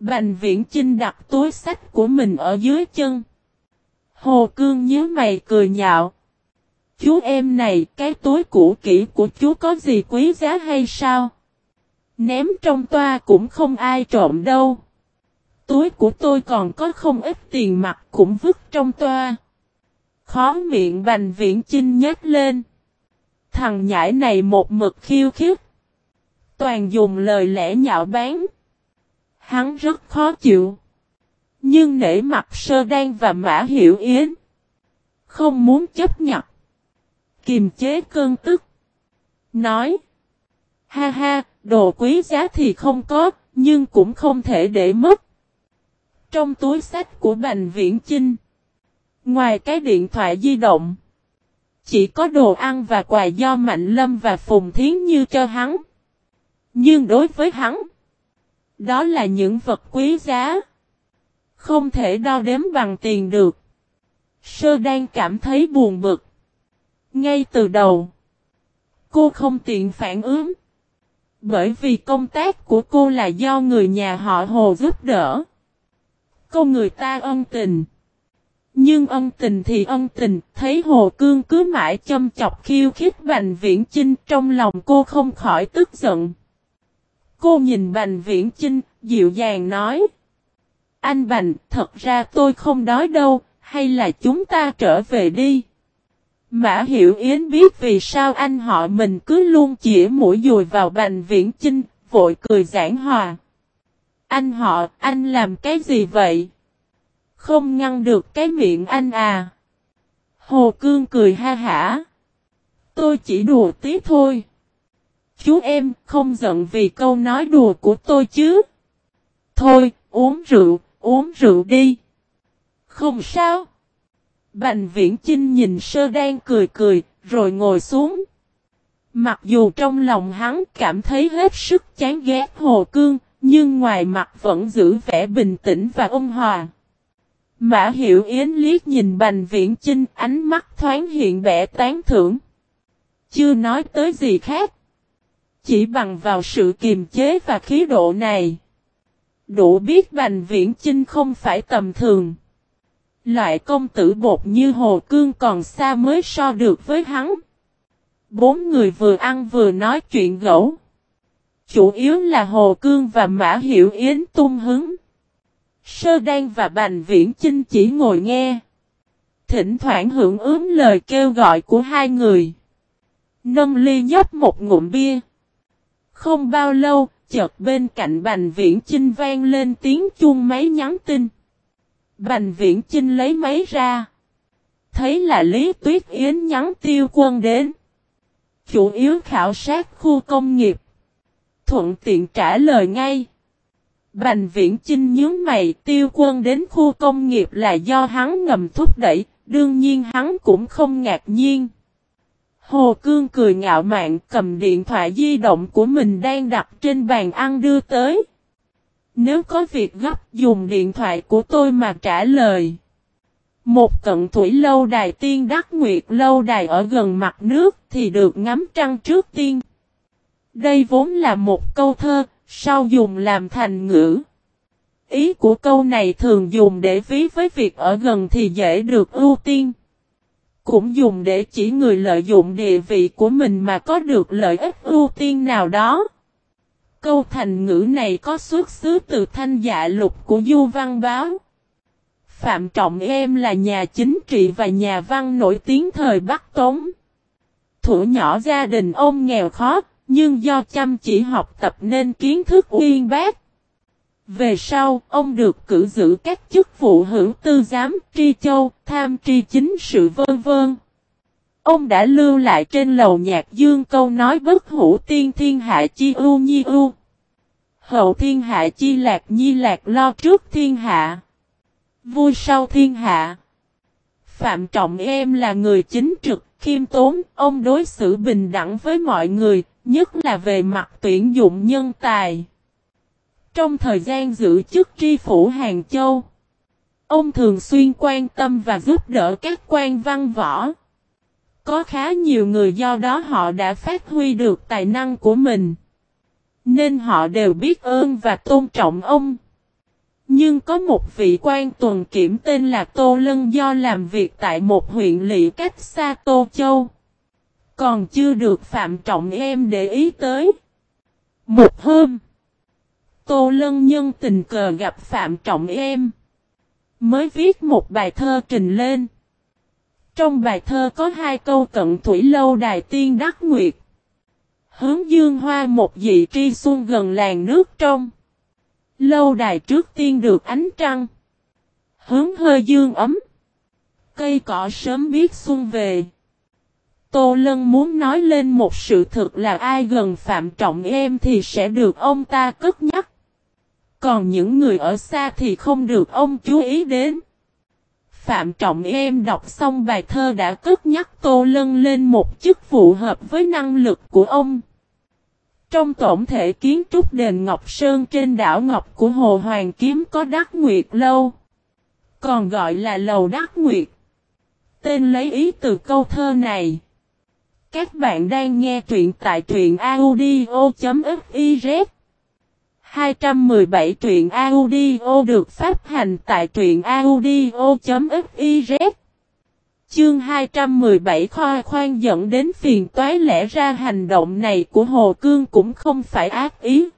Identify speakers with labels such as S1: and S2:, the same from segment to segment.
S1: Bành viễn trinh đặt túi sách của mình ở dưới chân. Hồ Cương nhớ mày cười nhạo. Chú em này, cái túi cũ kỹ của chú có gì quý giá hay sao? Ném trong toa cũng không ai trộm đâu. Túi của tôi còn có không ít tiền mặt cũng vứt trong toa. Khó miệng bành viễn chinh nhét lên. Thằng nhãi này một mực khiêu khiếp. Toàn dùng lời lẽ nhạo báng. Hắn rất khó chịu. Nhưng nể mặt sơ đan và mã hiểu yến. Không muốn chấp nhận. Kiềm chế cơn tức. Nói. Ha ha, đồ quý giá thì không có, nhưng cũng không thể để mất. Trong túi sách của Bành Viễn Chinh. Ngoài cái điện thoại di động. Chỉ có đồ ăn và quà do Mạnh Lâm và Phùng Thiến Như cho hắn. Nhưng đối với hắn. Đó là những vật quý giá. Không thể đo đếm bằng tiền được. Sơ đang cảm thấy buồn bực. Ngay từ đầu. Cô không tiện phản ứng. Bởi vì công tác của cô là do người nhà họ Hồ giúp đỡ. Cô người ta ân tình. Nhưng ân tình thì ân tình, thấy Hồ Cương cứ mãi châm chọc khiêu khích Bành Viễn Chinh trong lòng cô không khỏi tức giận. Cô nhìn Bành Viễn Chinh, dịu dàng nói. Anh Bành, thật ra tôi không đói đâu, hay là chúng ta trở về đi. Mã Hiểu Yến biết vì sao anh họ mình cứ luôn chỉ mũi dùi vào Bành Viễn Chinh, vội cười giảng hòa. Anh họ, anh làm cái gì vậy? Không ngăn được cái miệng anh à. Hồ Cương cười ha hả. Tôi chỉ đùa tí thôi. Chú em không giận vì câu nói đùa của tôi chứ. Thôi, uống rượu, uống rượu đi. Không sao. Bành viễn Trinh nhìn sơ đen cười cười, rồi ngồi xuống. Mặc dù trong lòng hắn cảm thấy hết sức chán ghét Hồ Cương, nhưng ngoài mặt vẫn giữ vẻ bình tĩnh và ôn hòa. Mã Hiểu Yến liếc nhìn Bành Viễn Chinh ánh mắt thoáng hiện bẻ tán thưởng. Chưa nói tới gì khác. Chỉ bằng vào sự kiềm chế và khí độ này. Đủ biết Bành Viễn Chinh không phải tầm thường. Loại công tử bột như Hồ Cương còn xa mới so được với hắn. Bốn người vừa ăn vừa nói chuyện gẫu. Chủ yếu là Hồ Cương và Mã Hiểu Yến tung hứng. Sơ Đan và Bành Viễn Chinh chỉ ngồi nghe. Thỉnh thoảng hưởng ứng lời kêu gọi của hai người. Nâng ly nhấp một ngụm bia. Không bao lâu, chợt bên cạnh Bành Viễn Chinh vang lên tiếng chuông máy nhắn tin. Bành Viễn Chinh lấy máy ra. Thấy là Lý Tuyết Yến nhắn tiêu quân đến. Chủ yếu khảo sát khu công nghiệp. Thuận tiện trả lời ngay. Bành viễn Chinh nhớ mày tiêu quân đến khu công nghiệp là do hắn ngầm thúc đẩy, đương nhiên hắn cũng không ngạc nhiên. Hồ Cương cười ngạo mạn cầm điện thoại di động của mình đang đặt trên bàn ăn đưa tới. Nếu có việc gấp dùng điện thoại của tôi mà trả lời. Một cận thủy lâu đài tiên đắc nguyệt lâu đài ở gần mặt nước thì được ngắm trăng trước tiên. Đây vốn là một câu thơ, sau dùng làm thành ngữ. Ý của câu này thường dùng để ví với việc ở gần thì dễ được ưu tiên. Cũng dùng để chỉ người lợi dụng địa vị của mình mà có được lợi ích ưu tiên nào đó. Câu thành ngữ này có xuất xứ từ thanh dạ lục của Du Văn Báo. Phạm Trọng Em là nhà chính trị và nhà văn nổi tiếng thời Bắc Tống. Thủ nhỏ gia đình ông nghèo khó, nhưng do chăm chỉ học tập nên kiến thức uyên bác. Về sau, ông được cử giữ các chức vụ hữu tư giám, tri châu, tham tri chính sự vân vân. Ông đã lưu lại trên lầu nhạc dương câu nói bất hủ tiên thiên hạ chi ưu nhi ưu. Hậu thiên hạ chi lạc nhi lạc lo trước thiên hạ. Vui sau thiên hạ. Phạm Trọng em là người chính trực, khiêm tốn, ông đối xử bình đẳng với mọi người, nhất là về mặt tuyển dụng nhân tài. Trong thời gian giữ chức tri phủ Hàng Châu, ông thường xuyên quan tâm và giúp đỡ các quan văn võ. Có khá nhiều người do đó họ đã phát huy được tài năng của mình. Nên họ đều biết ơn và tôn trọng ông. Nhưng có một vị quan tuần kiểm tên là Tô Lân do làm việc tại một huyện lỵ cách xa Tô Châu. Còn chưa được Phạm Trọng em để ý tới. Một hôm, Tô Lân nhân tình cờ gặp Phạm Trọng em. Mới viết một bài thơ trình lên. Trong bài thơ có hai câu cận thủy lâu đài tiên đắc nguyệt. Hướng dương hoa một dị tri xuân gần làng nước trong. Lâu đài trước tiên được ánh trăng. Hướng hơi dương ấm. Cây cỏ sớm biết xuân về. Tô Lân muốn nói lên một sự thật là ai gần Phạm Trọng em thì sẽ được ông ta cất nhắc. Còn những người ở xa thì không được ông chú ý đến. Phạm Trọng em đọc xong bài thơ đã cất nhắc Tô Lân lên một chức phù hợp với năng lực của ông. Trong tổng thể kiến trúc đền Ngọc Sơn trên đảo Ngọc của Hồ Hoàng Kiếm có Đắc Nguyệt Lâu. Còn gọi là Lầu Đắc Nguyệt. Tên lấy ý từ câu thơ này. Các bạn đang nghe truyện tại truyện audio.fif 217 truyện audio được phát hành tại truyện audio.fiz Chương 217 khoa khoan dẫn đến phiền toái lẽ ra hành động này của Hồ Cương cũng không phải ác ý.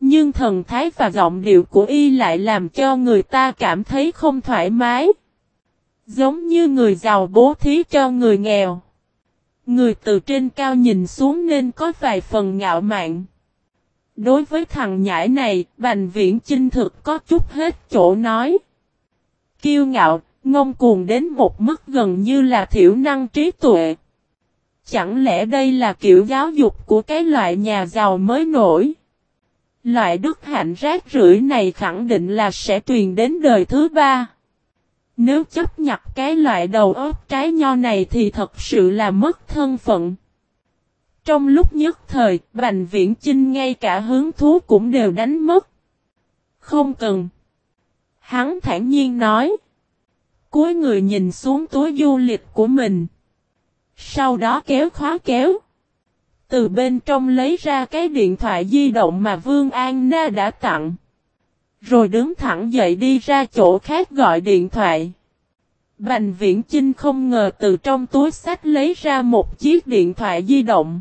S1: Nhưng thần thái và giọng điệu của y lại làm cho người ta cảm thấy không thoải mái. Giống như người giàu bố thí cho người nghèo. Người từ trên cao nhìn xuống nên có vài phần ngạo mạn. Đối với thằng nhãi này, Bành Viễn Chinh thực có chút hết chỗ nói. Kiêu ngạo, ngông cuồng đến một mức gần như là thiểu năng trí tuệ. Chẳng lẽ đây là kiểu giáo dục của cái loại nhà giàu mới nổi? Loại đức hạnh rác rưởi này khẳng định là sẽ truyền đến đời thứ ba. Nếu chấp nhặt cái loại đầu óc trái nho này thì thật sự là mất thân phận. Trong lúc nhất thời, Bành Viễn Chinh ngay cả hướng thú cũng đều đánh mất. Không cần. Hắn thản nhiên nói. Cuối người nhìn xuống túi du lịch của mình. Sau đó kéo khóa kéo. Từ bên trong lấy ra cái điện thoại di động mà Vương An Na đã tặng. Rồi đứng thẳng dậy đi ra chỗ khác gọi điện thoại. Bành viễn Chinh không ngờ từ trong túi sách lấy ra một chiếc điện thoại di động.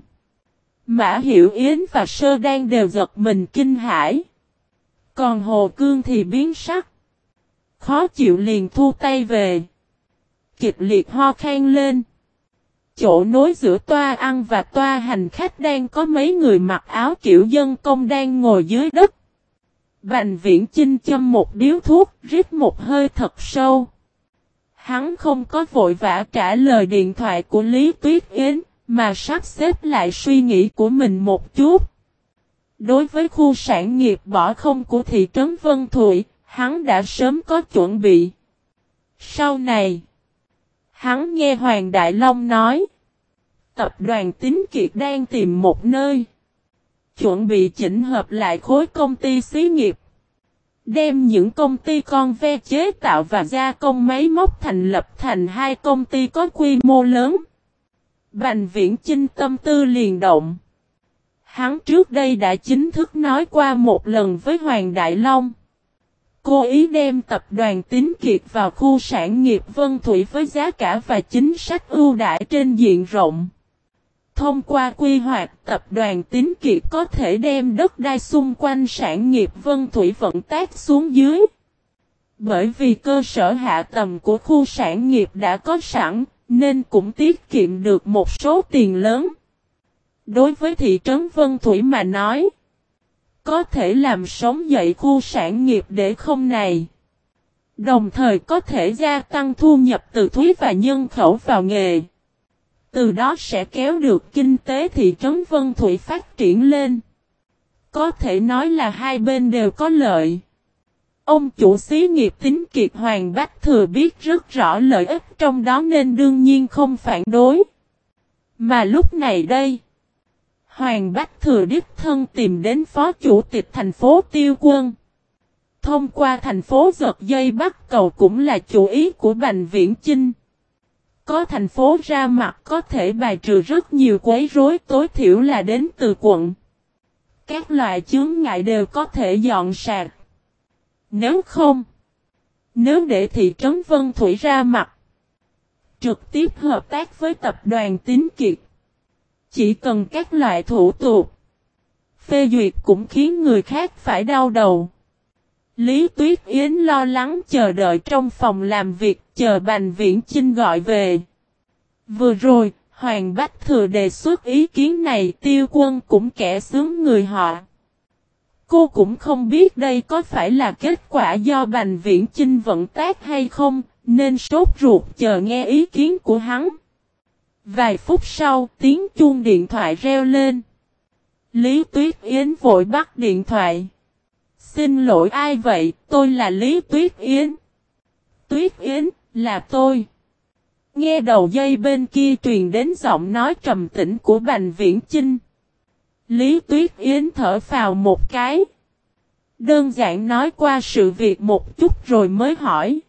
S1: Mã Hiểu Yến và Sơ Đan đều giật mình kinh hãi. Còn Hồ Cương thì biến sắc. Khó chịu liền thu tay về. Kịch liệt ho khan lên. Chỗ nối giữa toa ăn và toa hành khách đang có mấy người mặc áo kiểu dân công đang ngồi dưới đất. Bành viễn chinh châm một điếu thuốc, rít một hơi thật sâu. Hắn không có vội vã trả lời điện thoại của Lý Tuyết Yến, mà sắp xếp lại suy nghĩ của mình một chút. Đối với khu sản nghiệp bỏ không của thị trấn Vân Thụy, hắn đã sớm có chuẩn bị. Sau này, hắn nghe Hoàng Đại Long nói, tập đoàn Tín Kiệt đang tìm một nơi, chuẩn bị chỉnh hợp lại khối công ty xí nghiệp. Đem những công ty con ve chế tạo và gia công máy móc thành lập thành hai công ty có quy mô lớn. Bành viễn chinh tâm tư liền động. Hắn trước đây đã chính thức nói qua một lần với Hoàng Đại Long. Cô ý đem tập đoàn tín kiệt vào khu sản nghiệp Vân Thủy với giá cả và chính sách ưu đãi trên diện rộng. Thông qua quy hoạch tập đoàn tín kiệt có thể đem đất đai xung quanh sản nghiệp Vân Thủy vận tác xuống dưới. Bởi vì cơ sở hạ tầm của khu sản nghiệp đã có sẵn, nên cũng tiết kiệm được một số tiền lớn. Đối với thị trấn Vân Thủy mà nói, có thể làm sống dậy khu sản nghiệp để không này. Đồng thời có thể gia tăng thu nhập từ thuế và nhân khẩu vào nghề. Từ đó sẽ kéo được kinh tế thị trấn Vân Thủy phát triển lên. Có thể nói là hai bên đều có lợi. Ông chủ xí nghiệp tính kiệt Hoàng Bách Thừa biết rất rõ lợi ích trong đó nên đương nhiên không phản đối. Mà lúc này đây, Hoàng Bách Thừa đích thân tìm đến phó chủ tịch thành phố Tiêu Quân. Thông qua thành phố giật dây bắt cầu cũng là chủ ý của Bành Viễn Chinh. Có thành phố ra mặt có thể bài trừ rất nhiều quấy rối tối thiểu là đến từ quận. Các loại chướng ngại đều có thể dọn sạc. Nếu không, nếu để thị trấn Vân Thủy ra mặt, trực tiếp hợp tác với tập đoàn Tín Kiệt, chỉ cần các loại thủ tục, phê duyệt cũng khiến người khác phải đau đầu. Lý Tuyết Yến lo lắng chờ đợi trong phòng làm việc chờ Bành Viễn Chinh gọi về. Vừa rồi, Hoàng Bách Thừa đề xuất ý kiến này tiêu quân cũng kẻ sướng người họ. Cô cũng không biết đây có phải là kết quả do Bành Viễn Chinh vận tác hay không, nên sốt ruột chờ nghe ý kiến của hắn. Vài phút sau, tiếng chuông điện thoại reo lên. Lý Tuyết Yến vội bắt điện thoại. Xin lỗi ai vậy, tôi là Lý Tuyết Yến. Tuyết Yến, là tôi. Nghe đầu dây bên kia truyền đến giọng nói trầm tĩnh của Bành Viễn Chinh. Lý Tuyết Yến thở phào một cái. Đơn giản nói qua sự việc một chút rồi mới hỏi.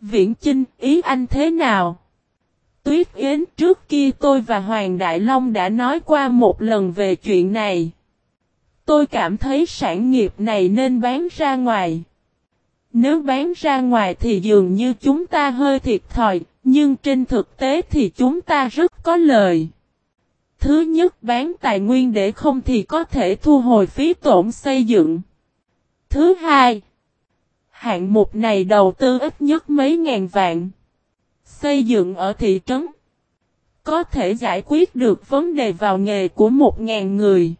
S1: Viễn Chinh, ý anh thế nào? Tuyết Yến trước kia tôi và Hoàng Đại Long đã nói qua một lần về chuyện này. Tôi cảm thấy sản nghiệp này nên bán ra ngoài. Nếu bán ra ngoài thì dường như chúng ta hơi thiệt thòi, nhưng trên thực tế thì chúng ta rất có lời. Thứ nhất bán tài nguyên để không thì có thể thu hồi phí tổn xây dựng. Thứ hai, hạng mục này đầu tư ít nhất mấy ngàn vạn. Xây dựng ở thị trấn. Có thể giải quyết được vấn đề vào nghề của một ngàn người.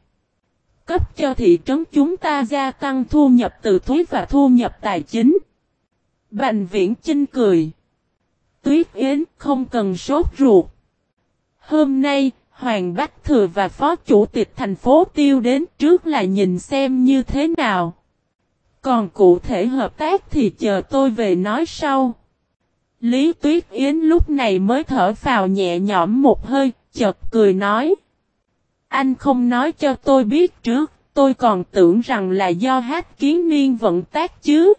S1: Cấp cho thị trấn chúng ta gia tăng thu nhập từ thuế và thu nhập tài chính. Bành viễn chinh cười. Tuyết Yến không cần sốt ruột. Hôm nay, Hoàng Bách Thừa và Phó Chủ tịch thành phố Tiêu đến trước là nhìn xem như thế nào. Còn cụ thể hợp tác thì chờ tôi về nói sau. Lý Tuyết Yến lúc này mới thở phào nhẹ nhõm một hơi, chợt cười nói. Anh không nói cho tôi biết trước, tôi còn tưởng rằng là do hát kiến niên vận tác chứ.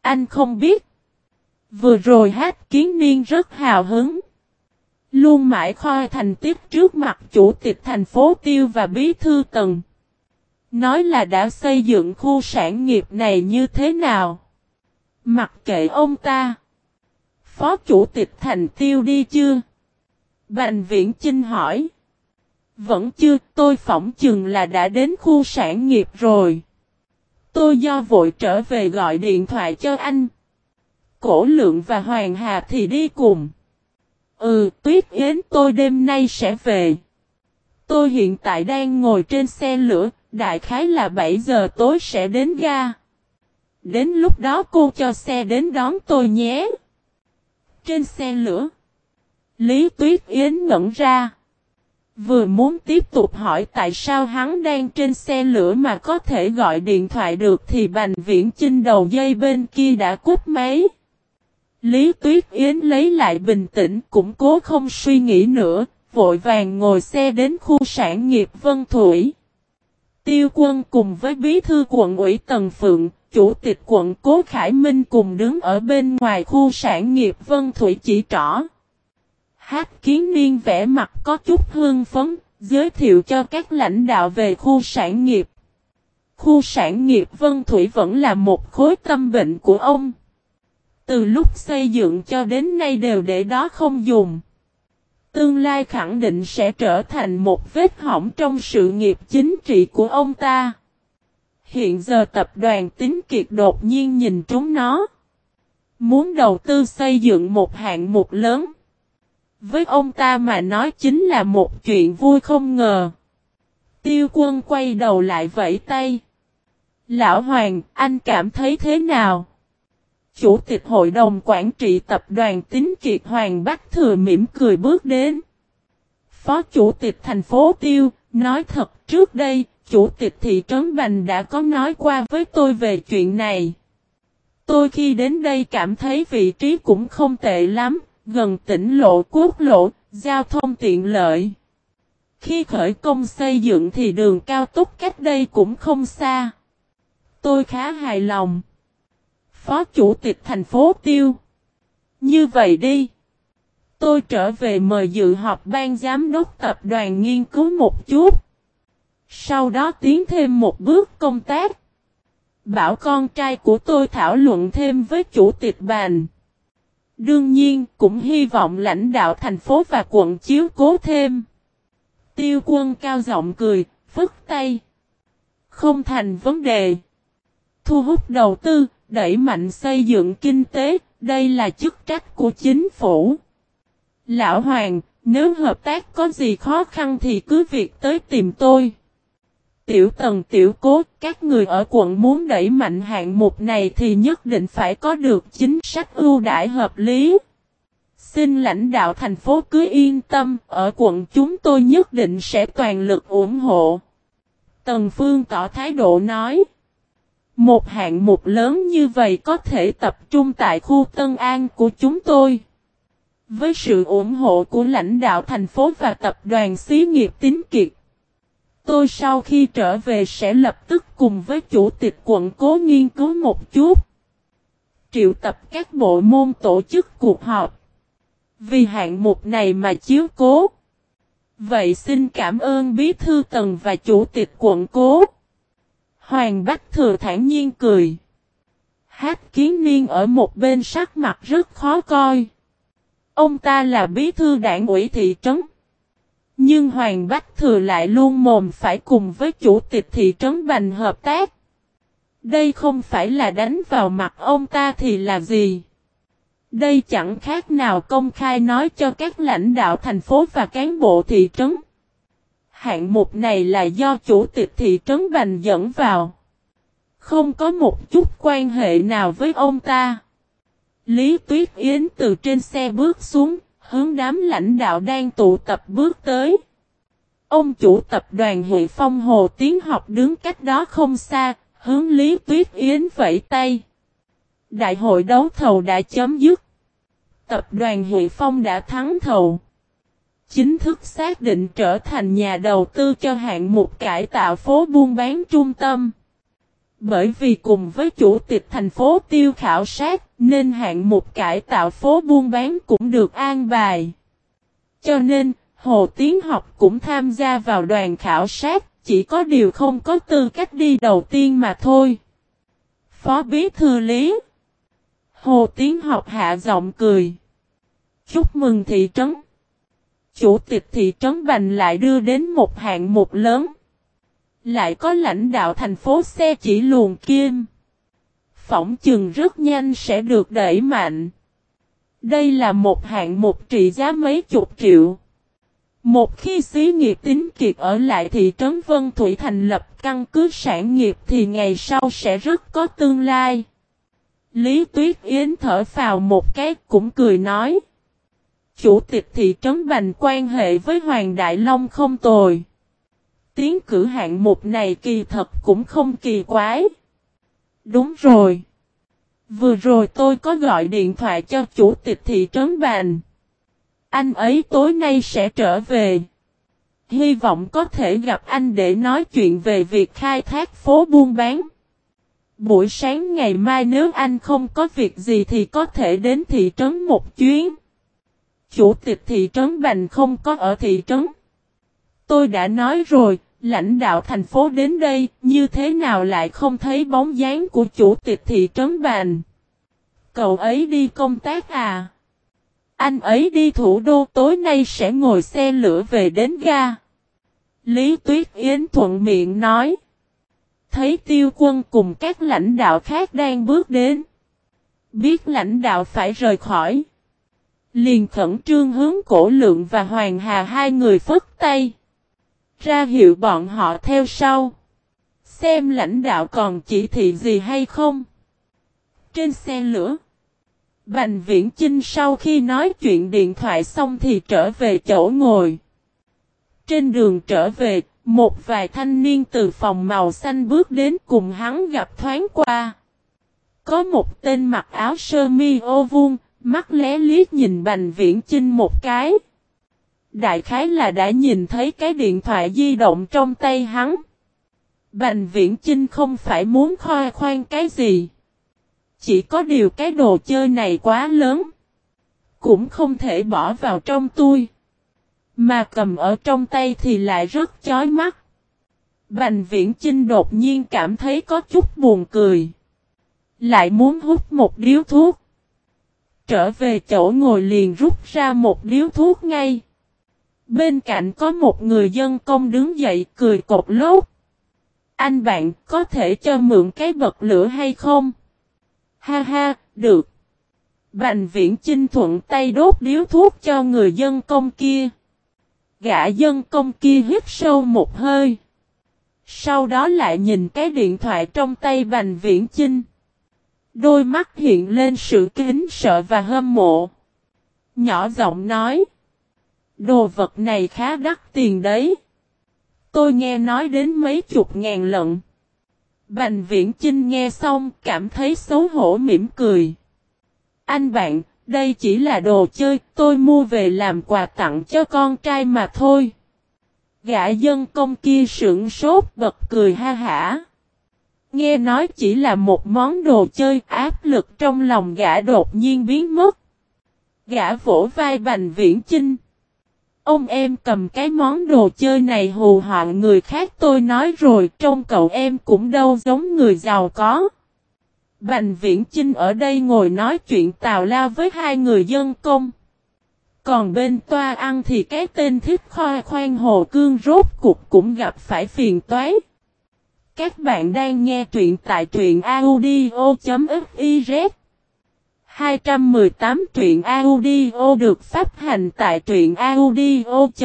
S1: Anh không biết. Vừa rồi hát kiến niên rất hào hứng. Luôn mãi khoi thành tiếp trước mặt chủ tịch thành phố Tiêu và bí thư tần Nói là đã xây dựng khu sản nghiệp này như thế nào. Mặc kệ ông ta. Phó chủ tịch thành tiêu đi chưa? Bành viễn Trinh hỏi. Vẫn chưa, tôi phỏng chừng là đã đến khu sản nghiệp rồi. Tôi do vội trở về gọi điện thoại cho anh. Cổ lượng và Hoàng Hà thì đi cùng. Ừ, tuyết yến tôi đêm nay sẽ về. Tôi hiện tại đang ngồi trên xe lửa, đại khái là 7 giờ tối sẽ đến ga. Đến lúc đó cô cho xe đến đón tôi nhé. Trên xe lửa, Lý Tuyết Yến ngẩn ra. Vừa muốn tiếp tục hỏi tại sao hắn đang trên xe lửa mà có thể gọi điện thoại được thì Bành Viễn Chinh đầu dây bên kia đã cút máy. Lý Tuyết Yến lấy lại bình tĩnh cũng cố không suy nghĩ nữa, vội vàng ngồi xe đến khu sản nghiệp Vân Thủy. Tiêu quân cùng với bí thư quận ủy Tần Phượng, chủ tịch quận Cố Khải Minh cùng đứng ở bên ngoài khu sản nghiệp Vân Thủy chỉ trỏ. Hát kiến niên vẽ mặt có chút hương phấn, giới thiệu cho các lãnh đạo về khu sản nghiệp. Khu sản nghiệp Vân Thủy vẫn là một khối tâm bệnh của ông. Từ lúc xây dựng cho đến nay đều để đó không dùng. Tương lai khẳng định sẽ trở thành một vết hỏng trong sự nghiệp chính trị của ông ta. Hiện giờ tập đoàn tính Kiệt đột nhiên nhìn trúng nó. Muốn đầu tư xây dựng một hạng mục lớn. Với ông ta mà nói chính là một chuyện vui không ngờ. Tiêu quân quay đầu lại vẫy tay. Lão Hoàng, anh cảm thấy thế nào? Chủ tịch hội đồng quản trị tập đoàn Tín Kiệt Hoàng Bắc Thừa mỉm cười bước đến. Phó chủ tịch thành phố Tiêu, nói thật trước đây, chủ tịch thị trấn Bành đã có nói qua với tôi về chuyện này. Tôi khi đến đây cảm thấy vị trí cũng không tệ lắm, gần tỉnh lộ quốc lộ, giao thông tiện lợi. Khi khởi công xây dựng thì đường cao tốc cách đây cũng không xa. Tôi khá hài lòng. Phó Chủ tịch thành phố Tiêu. Như vậy đi. Tôi trở về mời dự họp ban giám đốc tập đoàn nghiên cứu một chút. Sau đó tiến thêm một bước công tác. Bảo con trai của tôi thảo luận thêm với chủ tịch bàn. Đương nhiên cũng hy vọng lãnh đạo thành phố và quận chiếu cố thêm. Tiêu quân cao giọng cười, phức tay. Không thành vấn đề. Thu hút đầu tư, đẩy mạnh xây dựng kinh tế, đây là chức trách của chính phủ. Lão Hoàng, nếu hợp tác có gì khó khăn thì cứ việc tới tìm tôi. Tiểu tần tiểu cố, các người ở quận muốn đẩy mạnh hạng mục này thì nhất định phải có được chính sách ưu đãi hợp lý. Xin lãnh đạo thành phố cứ yên tâm, ở quận chúng tôi nhất định sẽ toàn lực ủng hộ. Tần Phương tỏ thái độ nói. Một hạng mục lớn như vậy có thể tập trung tại khu Tân An của chúng tôi. Với sự ủng hộ của lãnh đạo thành phố và tập đoàn xí nghiệp tín kiệt. Tôi sau khi trở về sẽ lập tức cùng với chủ tịch quận cố nghiên cứu một chút. Triệu tập các bộ môn tổ chức cuộc họp. Vì hạng mục này mà chiếu cố. Vậy xin cảm ơn bí thư tần và chủ tịch quận cố. Hoàng Bách Thừa thản nhiên cười. Hát kiến niên ở một bên sắc mặt rất khó coi. Ông ta là bí thư đảng ủy thị trấn. Nhưng Hoàng Bách Thừa lại luôn mồm phải cùng với chủ tịch thị trấn Bành hợp tác. Đây không phải là đánh vào mặt ông ta thì là gì? Đây chẳng khác nào công khai nói cho các lãnh đạo thành phố và cán bộ thị trấn. Hạng mục này là do chủ tịch thị trấn Bành dẫn vào. Không có một chút quan hệ nào với ông ta. Lý Tuyết Yến từ trên xe bước xuống, hướng đám lãnh đạo đang tụ tập bước tới. Ông chủ tập đoàn Huệ Phong Hồ Tiến học đứng cách đó không xa, hướng Lý Tuyết Yến vẫy tay. Đại hội đấu thầu đã chấm dứt. Tập đoàn Huệ Phong đã thắng thầu. Chính thức xác định trở thành nhà đầu tư cho hạng mục cải tạo phố buôn bán trung tâm. Bởi vì cùng với chủ tịch thành phố tiêu khảo sát nên hạng mục cải tạo phố buôn bán cũng được an bài. Cho nên, Hồ Tiến học cũng tham gia vào đoàn khảo sát, chỉ có điều không có tư cách đi đầu tiên mà thôi. Phó Bí Thư Lý Hồ Tiến học hạ giọng cười. Chúc mừng thị trấn. Chủ tịch thị trấn Bành lại đưa đến một hạng mục lớn. Lại có lãnh đạo thành phố xe chỉ luồn kim. Phỏng chừng rất nhanh sẽ được đẩy mạnh. Đây là một hạng mục trị giá mấy chục triệu. Một khi xí nghiệp tính kiệt ở lại thị trấn Vân Thủy thành lập căn cứ sản nghiệp thì ngày sau sẽ rất có tương lai. Lý Tuyết Yến thở phào một cái cũng cười nói. Chủ tịch thị trấn Bành quan hệ với Hoàng Đại Long không tồi. Tiến cử hạng mục này kỳ thật cũng không kỳ quái. Đúng rồi. Vừa rồi tôi có gọi điện thoại cho chủ tịch thị trấn Bành. Anh ấy tối nay sẽ trở về. Hy vọng có thể gặp anh để nói chuyện về việc khai thác phố buôn bán. Buổi sáng ngày mai nếu anh không có việc gì thì có thể đến thị trấn một chuyến. Chủ tịch thị trấn Bành không có ở thị trấn. Tôi đã nói rồi, lãnh đạo thành phố đến đây, như thế nào lại không thấy bóng dáng của chủ tịch thị trấn Bành. Cậu ấy đi công tác à? Anh ấy đi thủ đô tối nay sẽ ngồi xe lửa về đến ga. Lý Tuyết Yến thuận miệng nói. Thấy tiêu quân cùng các lãnh đạo khác đang bước đến. Biết lãnh đạo phải rời khỏi. Liền khẩn trương hướng cổ lượng và hoàng hà hai người phất tay. Ra hiệu bọn họ theo sau. Xem lãnh đạo còn chỉ thị gì hay không. Trên xe lửa. Bành viễn Chinh sau khi nói chuyện điện thoại xong thì trở về chỗ ngồi. Trên đường trở về, một vài thanh niên từ phòng màu xanh bước đến cùng hắn gặp thoáng qua. Có một tên mặc áo sơ mi ô vuông, mắt lé liếc nhìn Bành Viễn Chinh một cái. Đại khái là đã nhìn thấy cái điện thoại di động trong tay hắn. Bành Viễn Chinh không phải muốn khoa khoan cái gì. Chỉ có điều cái đồ chơi này quá lớn. Cũng không thể bỏ vào trong tôi. Mà cầm ở trong tay thì lại rất chói mắt. Bành viễn Chinh đột nhiên cảm thấy có chút buồn cười. Lại muốn hút một điếu thuốc. Trở về chỗ ngồi liền rút ra một điếu thuốc ngay. Bên cạnh có một người dân công đứng dậy cười cột lốt. Anh bạn có thể cho mượn cái bật lửa hay không? Ha ha, được. Bành viễn chinh thuận tay đốt điếu thuốc cho người dân công kia. Gã dân công kia hít sâu một hơi. Sau đó lại nhìn cái điện thoại trong tay bành viễn chinh. Đôi mắt hiện lên sự kính sợ và hâm mộ. Nhỏ giọng nói. Đồ vật này khá đắt tiền đấy. Tôi nghe nói đến mấy chục ngàn lận. Bành viễn Trinh nghe xong cảm thấy xấu hổ mỉm cười. Anh bạn, đây chỉ là đồ chơi, tôi mua về làm quà tặng cho con trai mà thôi. Gã dân công kia sững sốt bật cười ha hả. Nghe nói chỉ là một món đồ chơi, áp lực trong lòng gã đột nhiên biến mất. Gã vỗ vai bành viễn chinh. Ông em cầm cái món đồ chơi này hù họa người khác, tôi nói rồi trong cậu em cũng đâu giống người giàu có. Bành viễn chinh ở đây ngồi nói chuyện tào lao với hai người dân công. Còn bên toa ăn thì cái tên thích khoa khoan hồ cương rốt cục cũng gặp phải phiền toái. Các bạn đang nghe truyện tại truyện audio.fiz 218 truyện audio được phát hành tại truyện audio.fiz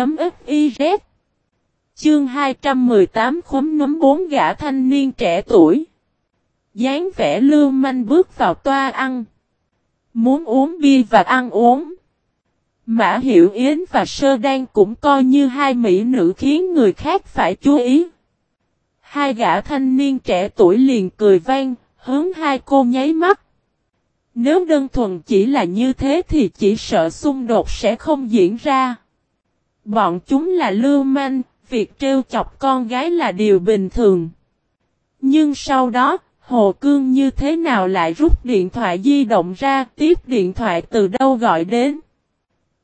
S1: Chương 218 khóm nấm bốn gã thanh niên trẻ tuổi. Dáng vẻ lưu manh bước vào toa ăn. Muốn uống bia và ăn uống. Mã Hiểu Yến và Sơ Đan cũng coi như hai mỹ nữ khiến người khác phải chú ý. Hai gã thanh niên trẻ tuổi liền cười vang, hướng hai cô nháy mắt. Nếu đơn thuần chỉ là như thế thì chỉ sợ xung đột sẽ không diễn ra. Bọn chúng là lưu manh, việc trêu chọc con gái là điều bình thường. Nhưng sau đó, Hồ Cương như thế nào lại rút điện thoại di động ra tiếp điện thoại từ đâu gọi đến.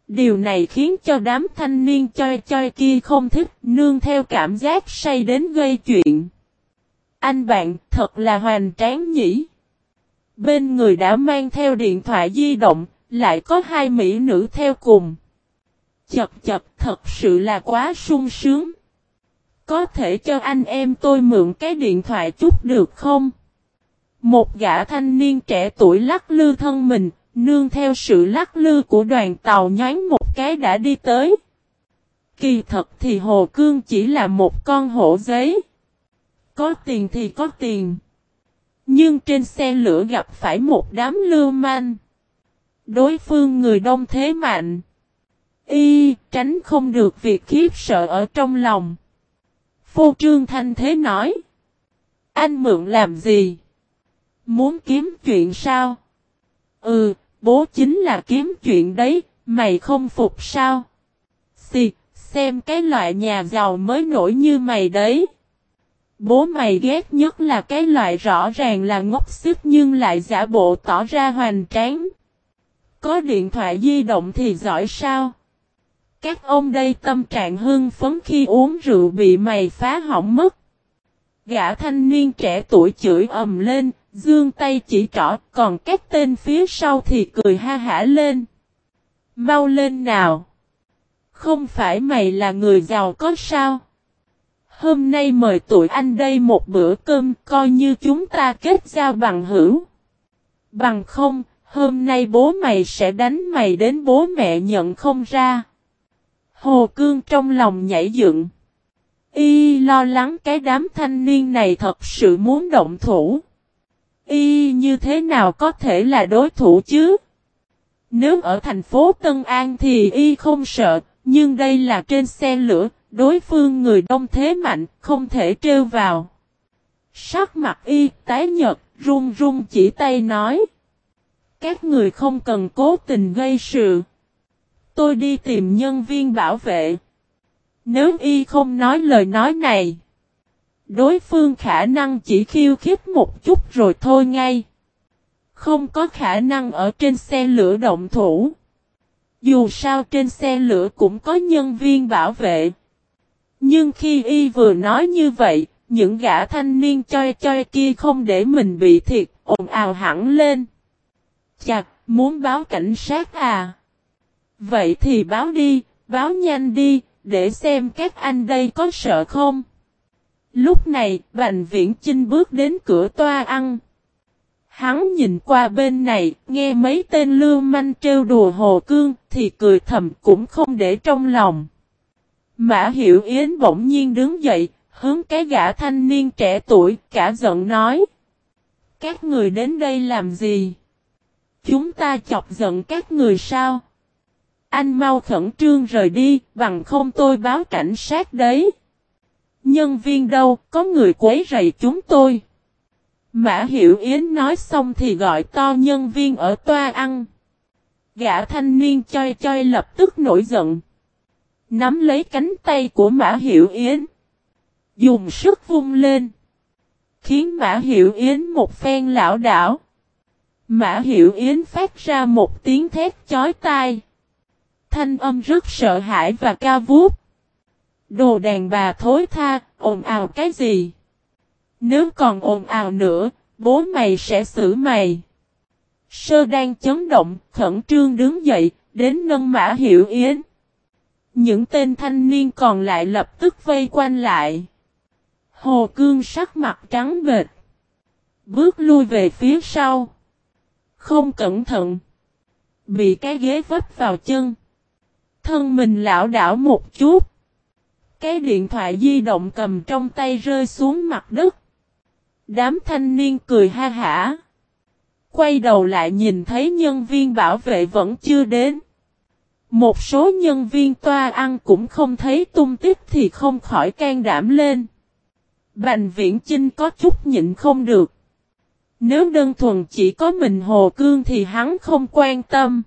S1: Điều này khiến cho đám thanh niên choi choi kia không thích nương theo cảm giác say đến gây chuyện. Anh bạn thật là hoàn tráng nhỉ. Bên người đã mang theo điện thoại di động, lại có hai mỹ nữ theo cùng. Chật chật thật sự là quá sung sướng. Có thể cho anh em tôi mượn cái điện thoại chút được không? Một gã thanh niên trẻ tuổi lắc lư thân mình, nương theo sự lắc lư của đoàn tàu nhánh một cái đã đi tới. Kỳ thật thì Hồ Cương chỉ là một con hổ giấy. Có tiền thì có tiền. Nhưng trên xe lửa gặp phải một đám lưu manh. Đối phương người đông thế mạnh. Y tránh không được việc khiếp sợ ở trong lòng. Phô trương thanh thế nói. Anh mượn làm gì? Muốn kiếm chuyện sao? Ừ, bố chính là kiếm chuyện đấy, mày không phục sao? Xì, xem cái loại nhà giàu mới nổi như mày đấy. Bố mày ghét nhất là cái loại rõ ràng là ngốc xích nhưng lại giả bộ tỏ ra hoành tráng. Có điện thoại di động thì giỏi sao? Các ông đây tâm trạng hưng phấn khi uống rượu bị mày phá hỏng mất. Gã thanh niên trẻ tuổi chửi ầm lên, dương tay chỉ trỏ, còn các tên phía sau thì cười ha hả lên. Mau lên nào! Không phải mày là người giàu có sao? Hôm nay mời tụi anh đây một bữa cơm coi như chúng ta kết giao bằng hữu. Bằng không, hôm nay bố mày sẽ đánh mày đến bố mẹ nhận không ra. Hồ Cương trong lòng nhảy dựng. Y lo lắng cái đám thanh niên này thật sự muốn động thủ. Y như thế nào có thể là đối thủ chứ? Nếu ở thành phố Tân An thì Y không sợ, nhưng đây là trên xe lửa, đối phương người đông thế mạnh, không thể trêu vào. Sắc mặt y, tái nhật, run run chỉ tay nói. Các người không cần cố tình gây sự. Tôi đi tìm nhân viên bảo vệ. Nếu y không nói lời nói này, đối phương khả năng chỉ khiêu khích một chút rồi thôi ngay. Không có khả năng ở trên xe lửa động thủ. Dù sao trên xe lửa cũng có nhân viên bảo vệ. Nhưng khi y vừa nói như vậy, những gã thanh niên choi choi kia không để mình bị thiệt, ồn ào hẳn lên. Chặt, muốn báo cảnh sát à? Vậy thì báo đi, báo nhanh đi, để xem các anh đây có sợ không? Lúc này, Bành Viễn Chinh bước đến cửa toa ăn. Hắn nhìn qua bên này, nghe mấy tên lưu manh trêu đùa Hồ Cương, thì cười thầm cũng không để trong lòng. Mã Hiểu Yến bỗng nhiên đứng dậy, hướng cái gã thanh niên trẻ tuổi, cả giận nói. Các người đến đây làm gì? Chúng ta chọc giận các người sao? Anh mau khẩn trương rời đi, bằng không tôi báo cảnh sát đấy. Nhân viên đâu, có người quấy rầy chúng tôi. Mã Hiểu Yến nói xong thì gọi to nhân viên ở toa ăn. Gã thanh niên choi choi lập tức nổi giận. Nắm lấy cánh tay của Mã Hiểu Yến. Dùng sức vung lên. Khiến Mã Hiểu Yến một phen lão đảo. Mã Hiểu Yến phát ra một tiếng thét chói tai. Thanh âm rất sợ hãi và ca vút. Đồ đàn bà thối tha, ồn ào cái gì? Nếu còn ồn ào nữa, bố mày sẽ xử mày. Sơ đang chấn động, khẩn trương đứng dậy, đến nâng mã hiểu yến. Những tên thanh niên còn lại lập tức vây quanh lại. Hồ cương sắc mặt trắng bệt. Bước lui về phía sau. Không cẩn thận. Bị cái ghế vấp vào chân. Thân mình lão đảo một chút. Cái điện thoại di động cầm trong tay rơi xuống mặt đất. Đám thanh niên cười ha hả. Quay đầu lại nhìn thấy nhân viên bảo vệ vẫn chưa đến. Một số nhân viên toa ăn cũng không thấy tung tích thì không khỏi can đảm lên. Bành viễn Chinh có chút nhịn không được. Nếu đơn thuần chỉ có mình Hồ Cương thì hắn không quan tâm.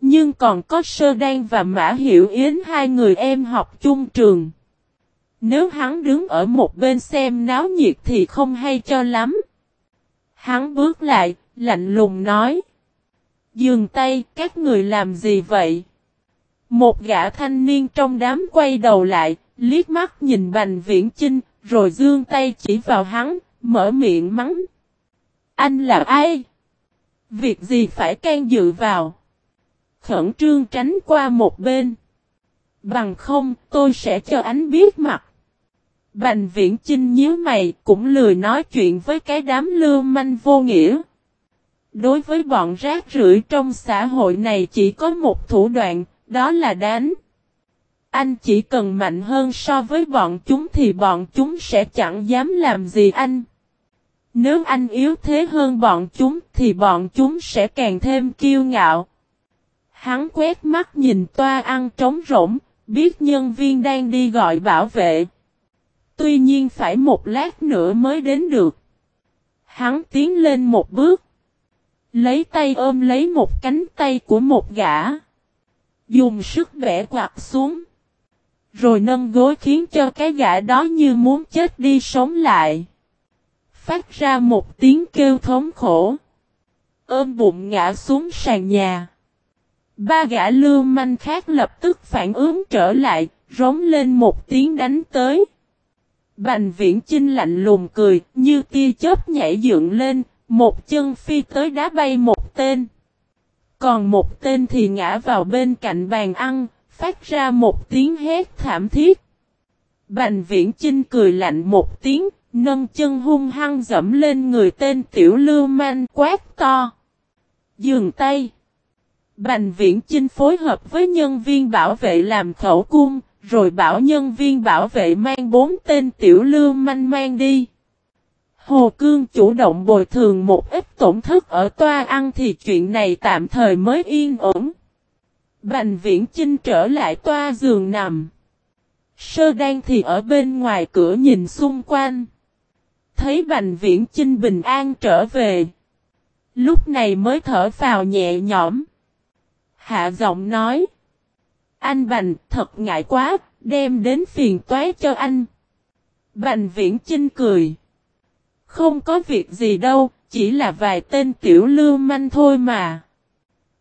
S1: Nhưng còn có Sơ Đan và Mã Hiểu Yến hai người em học chung trường. Nếu hắn đứng ở một bên xem náo nhiệt thì không hay cho lắm. Hắn bước lại, lạnh lùng nói. Dừng tay, các người làm gì vậy? Một gã thanh niên trong đám quay đầu lại, liếc mắt nhìn Bành Viễn Chinh, rồi dương tay chỉ vào hắn, mở miệng mắng. Anh là ai? Việc gì phải can dự vào? Khẩn trương tránh qua một bên. Bằng không, tôi sẽ cho anh biết mặt. Bành viễn Trinh nhíu mày cũng lười nói chuyện với cái đám lưu manh vô nghĩa. Đối với bọn rác rưởi trong xã hội này chỉ có một thủ đoạn, đó là đánh. Anh chỉ cần mạnh hơn so với bọn chúng thì bọn chúng sẽ chẳng dám làm gì anh. Nếu anh yếu thế hơn bọn chúng thì bọn chúng sẽ càng thêm kiêu ngạo. Hắn quét mắt nhìn toa ăn trống rỗng, biết nhân viên đang đi gọi bảo vệ. Tuy nhiên phải một lát nữa mới đến được. Hắn tiến lên một bước. Lấy tay ôm lấy một cánh tay của một gã. Dùng sức vẽ quạt xuống. Rồi nâng gối khiến cho cái gã đó như muốn chết đi sống lại. Phát ra một tiếng kêu thống khổ. Ôm bụng ngã xuống sàn nhà. Ba gã lưu manh khác lập tức phản ứng trở lại, rống lên một tiếng đánh tới. Bành viễn chinh lạnh lùng cười, như tia chớp nhảy dựng lên, một chân phi tới đá bay một tên. Còn một tên thì ngã vào bên cạnh bàn ăn, phát ra một tiếng hét thảm thiết. Bành viễn chinh cười lạnh một tiếng, nâng chân hung hăng dẫm lên người tên tiểu lưu manh quát to. Dừng tay. Bành viễn chinh phối hợp với nhân viên bảo vệ làm khẩu cung, rồi bảo nhân viên bảo vệ mang bốn tên tiểu lưu manh mang đi. Hồ Cương chủ động bồi thường một ít tổn thất ở toa ăn thì chuyện này tạm thời mới yên ổn. Bành viễn chinh trở lại toa giường nằm. Sơ đan thì ở bên ngoài cửa nhìn xung quanh. Thấy bành viễn chinh bình an trở về. Lúc này mới thở vào nhẹ nhõm. Hạ giọng nói. Anh Bành thật ngại quá, đem đến phiền toái cho anh. Bành viễn chinh cười. Không có việc gì đâu, chỉ là vài tên tiểu lưu manh thôi mà.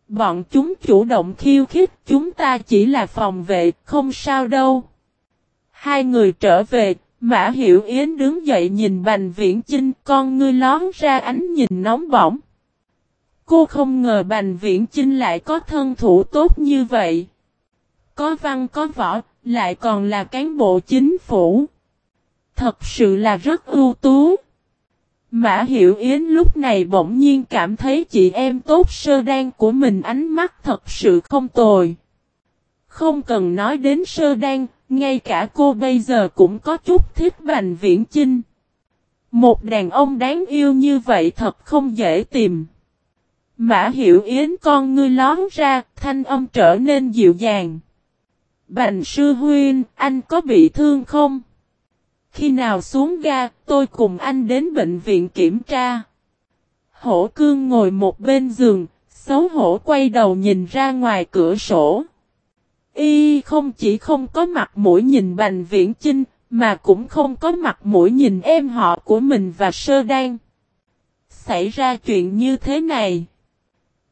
S1: Bọn chúng chủ động khiêu khích, chúng ta chỉ là phòng vệ, không sao đâu. Hai người trở về, Mã Hiểu Yến đứng dậy nhìn Bành Viễn Chinh con ngươi lón ra ánh nhìn nóng bỏng. Cô không ngờ Bành Viễn Chinh lại có thân thủ tốt như vậy. Có văn có võ, lại còn là cán bộ chính phủ. Thật sự là rất ưu tú. Mã Hiểu Yến lúc này bỗng nhiên cảm thấy chị em tốt sơ đan của mình ánh mắt thật sự không tồi. Không cần nói đến sơ đan, ngay cả cô bây giờ cũng có chút thích Bành Viễn Chinh. Một đàn ông đáng yêu như vậy thật không dễ tìm. Mã Hiểu Yến con ngươi lón ra, thanh âm trở nên dịu dàng. Bành Sư Huynh, anh có bị thương không? Khi nào xuống ga, tôi cùng anh đến bệnh viện kiểm tra. Hổ cương ngồi một bên giường, xấu hổ quay đầu nhìn ra ngoài cửa sổ. Y không chỉ không có mặt mũi nhìn Bành Viễn Chinh, mà cũng không có mặt mũi nhìn em họ của mình và Sơ Đan. Xảy ra chuyện như thế này.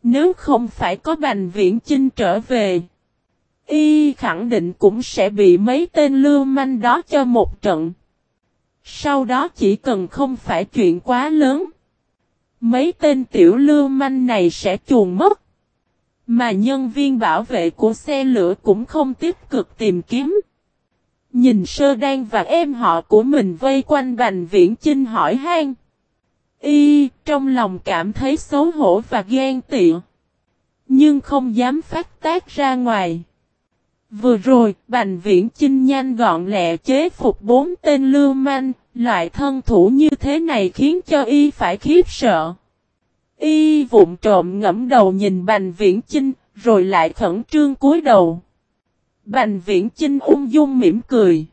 S1: Nếu không phải có Bành Viễn Chinh trở về, Y khẳng định cũng sẽ bị mấy tên lưu manh đó cho một trận. Sau đó chỉ cần không phải chuyện quá lớn. Mấy tên tiểu lưu manh này sẽ chuồn mất. Mà nhân viên bảo vệ của xe lửa cũng không tích cực tìm kiếm. Nhìn sơ đan và em họ của mình vây quanh bành viễn chinh hỏi han. Y trong lòng cảm thấy xấu hổ và ghen tị. Nhưng không dám phát tác ra ngoài. Vừa rồi, Bành Viễn Chinh nhanh gọn lẹ chế phục bốn tên lưu manh, loại thân thủ như thế này khiến cho y phải khiếp sợ. Y vụn trộm ngẫm đầu nhìn Bành Viễn Chinh, rồi lại khẩn trương cúi đầu. Bành Viễn Chinh ung dung mỉm cười.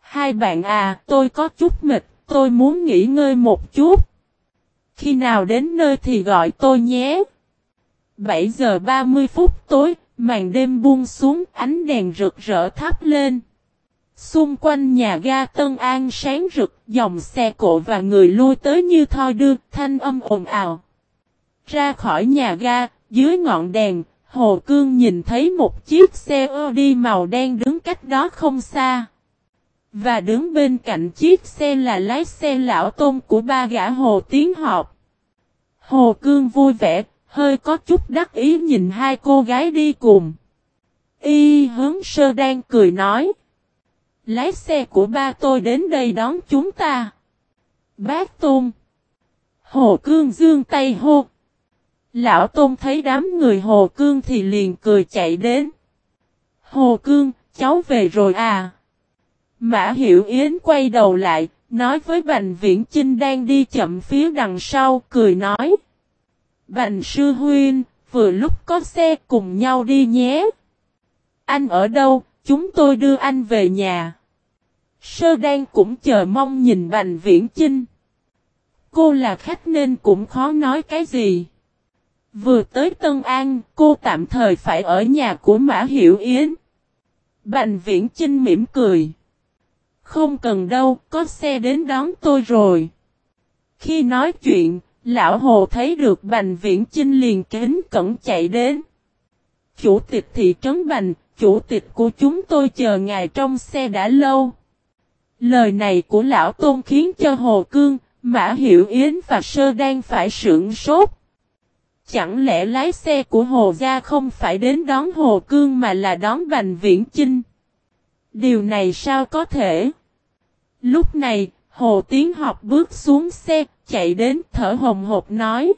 S1: Hai bạn à, tôi có chút mệt, tôi muốn nghỉ ngơi một chút. Khi nào đến nơi thì gọi tôi nhé. 7 giờ 30 phút tối, Màn đêm buông xuống ánh đèn rực rỡ thắp lên. Xung quanh nhà ga Tân An sáng rực, dòng xe cộ và người lui tới như thoi đưa, thanh âm ồn ào. Ra khỏi nhà ga, dưới ngọn đèn, Hồ Cương nhìn thấy một chiếc xe Audi màu đen đứng cách đó không xa. Và đứng bên cạnh chiếc xe là lái xe lão tôn của ba gã Hồ Tiến Họp. Hồ Cương vui vẻ, Hơi có chút đắc ý nhìn hai cô gái đi cùng. Y hướng sơ đang cười nói. Lái xe của ba tôi đến đây đón chúng ta. Bác Tôn. Hồ Cương dương tay hô. Lão Tôn thấy đám người Hồ Cương thì liền cười chạy đến. Hồ Cương, cháu về rồi à? Mã Hiểu Yến quay đầu lại, nói với Bành Viễn Chinh đang đi chậm phía đằng sau, cười nói. Bành sư huynh, vừa lúc có xe cùng nhau đi nhé. Anh ở đâu, chúng tôi đưa anh về nhà. Sơ đan cũng chờ mong nhìn Bành Viễn Chinh. Cô là khách nên cũng khó nói cái gì. Vừa tới Tân An, cô tạm thời phải ở nhà của Mã Hiểu Yến. Bành Viễn Chinh mỉm cười. Không cần đâu, có xe đến đón tôi rồi. Khi nói chuyện, Lão Hồ thấy được Bành Viễn Chinh liền kính cẩn chạy đến. Chủ tịch thị trấn Bành, chủ tịch của chúng tôi chờ ngài trong xe đã lâu. Lời này của Lão Tôn khiến cho Hồ Cương, Mã Hiểu Yến và Sơ đang phải sưởng sốt. Chẳng lẽ lái xe của Hồ Gia không phải đến đón Hồ Cương mà là đón Bành Viễn Chinh? Điều này sao có thể? Lúc này, Hồ Tiến học bước xuống xe, chạy đến thở hồng hộc nói.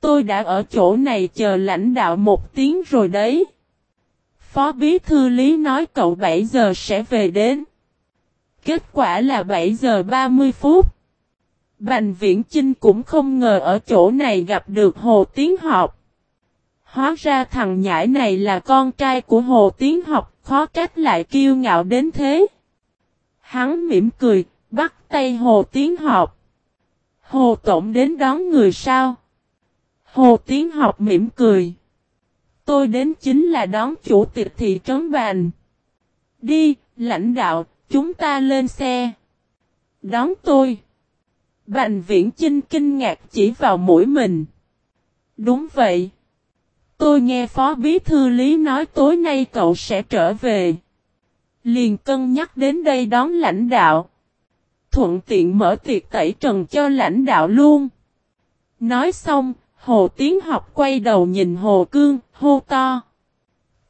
S1: Tôi đã ở chỗ này chờ lãnh đạo một tiếng rồi đấy. Phó Bí Thư Lý nói cậu 7 giờ sẽ về đến. Kết quả là 7 giờ 30 phút. Bành Viễn Chinh cũng không ngờ ở chỗ này gặp được Hồ Tiến Học. Hóa ra thằng nhãi này là con trai của Hồ Tiến Học, khó trách lại kiêu ngạo đến thế. Hắn mỉm cười, bắt tay Hồ Tiến Học. Hồ Tổng đến đón người sao? Hồ Tiến học mỉm cười. Tôi đến chính là đón chủ tịch thị trấn bàn. Đi, lãnh đạo, chúng ta lên xe. Đón tôi. Bành viễn Trinh kinh ngạc chỉ vào mũi mình. Đúng vậy. Tôi nghe Phó Bí Thư Lý nói tối nay cậu sẽ trở về. Liền cân nhắc đến đây đón lãnh đạo. Thuận tiện mở tiệc tẩy trần cho lãnh đạo luôn. Nói xong, Hồ Tiến học quay đầu nhìn Hồ Cương, hô to.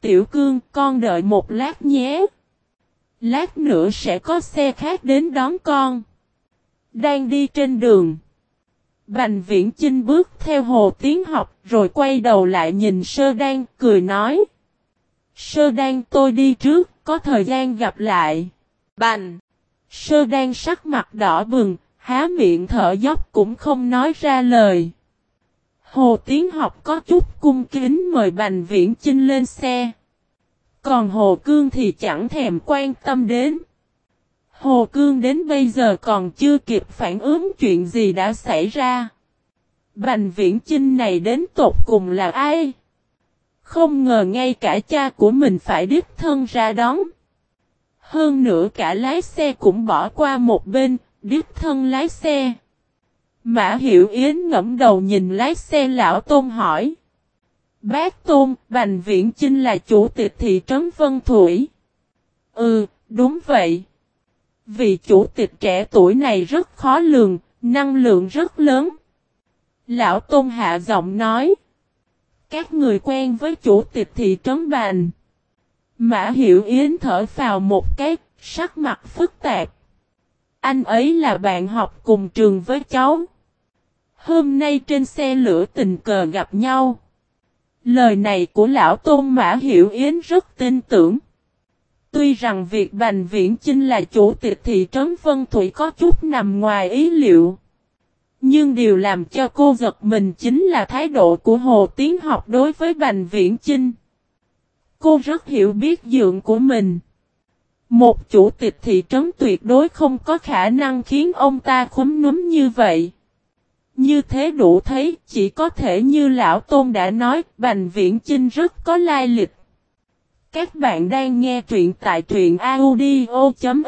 S1: Tiểu Cương, con đợi một lát nhé. Lát nữa sẽ có xe khác đến đón con. Đang đi trên đường. Bành viễn Chinh bước theo Hồ Tiến học rồi quay đầu lại nhìn Sơ Đan cười nói. Sơ Đan tôi đi trước, có thời gian gặp lại. Bành! Sơ Đan sắc mặt đỏ bừng, há miệng thở dốc cũng không nói ra lời. Hồ Tiến học có chút cung kính mời Bành Viễn Chinh lên xe. Còn Hồ Cương thì chẳng thèm quan tâm đến. Hồ Cương đến bây giờ còn chưa kịp phản ứng chuyện gì đã xảy ra. Bành Viễn Chinh này đến tột cùng là ai? Không ngờ ngay cả cha của mình phải đích thân ra đón. Hơn nữa cả lái xe cũng bỏ qua một bên, đích thân lái xe. Mã Hiểu Yến ngẫm đầu nhìn lái xe lão Tôn hỏi. Bác Tôn, Bành Viễn Chinh là chủ tịch thị trấn Vân Thủy. Ừ, đúng vậy. vì chủ tịch trẻ tuổi này rất khó lường, năng lượng rất lớn. Lão Tôn hạ giọng nói. Các người quen với chủ tịch thị trấn bàn Mã Hiểu Yến thở vào một cái, sắc mặt phức tạp. Anh ấy là bạn học cùng trường với cháu. Hôm nay trên xe lửa tình cờ gặp nhau. Lời này của lão Tôn Mã Hiểu Yến rất tin tưởng. Tuy rằng việc Bành Viễn Chinh là chủ tịch thị trấn Vân Thủy có chút nằm ngoài ý liệu. Nhưng điều làm cho cô giật mình chính là thái độ của Hồ Tiến học đối với Bành Viễn Chinh. Cô rất hiểu biết dượng của mình. Một chủ tịch thị trấn tuyệt đối không có khả năng khiến ông ta khúm núm như vậy. Như thế đủ thấy, chỉ có thể như Lão Tôn đã nói, Bành Viễn Chinh rất có lai lịch. Các bạn đang nghe truyện tại truyện audio.fif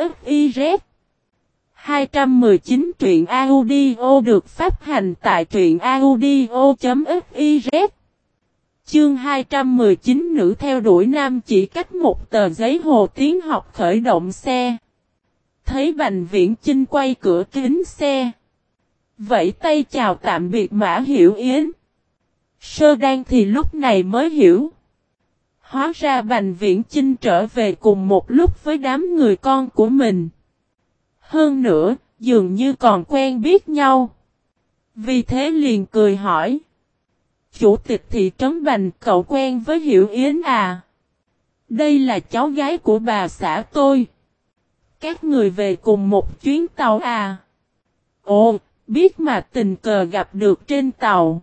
S1: 219 truyện audio được phát hành tại truyện audio.fiz Chương 219 nữ theo đuổi nam chỉ cách một tờ giấy hồ tiếng học khởi động xe. Thấy Bành Viễn Chinh quay cửa kính xe. Vẫy tay chào tạm biệt Mã Hiểu Yến. Sơ Đan thì lúc này mới hiểu. Hóa ra Bành Viễn Chinh trở về cùng một lúc với đám người con của mình. Hơn nữa, dường như còn quen biết nhau. Vì thế liền cười hỏi. Chủ tịch thị trấn Bành cậu quen với Hiểu Yến à? Đây là cháu gái của bà xã tôi. Các người về cùng một chuyến tàu à? Ồ, biết mà tình cờ gặp được trên tàu.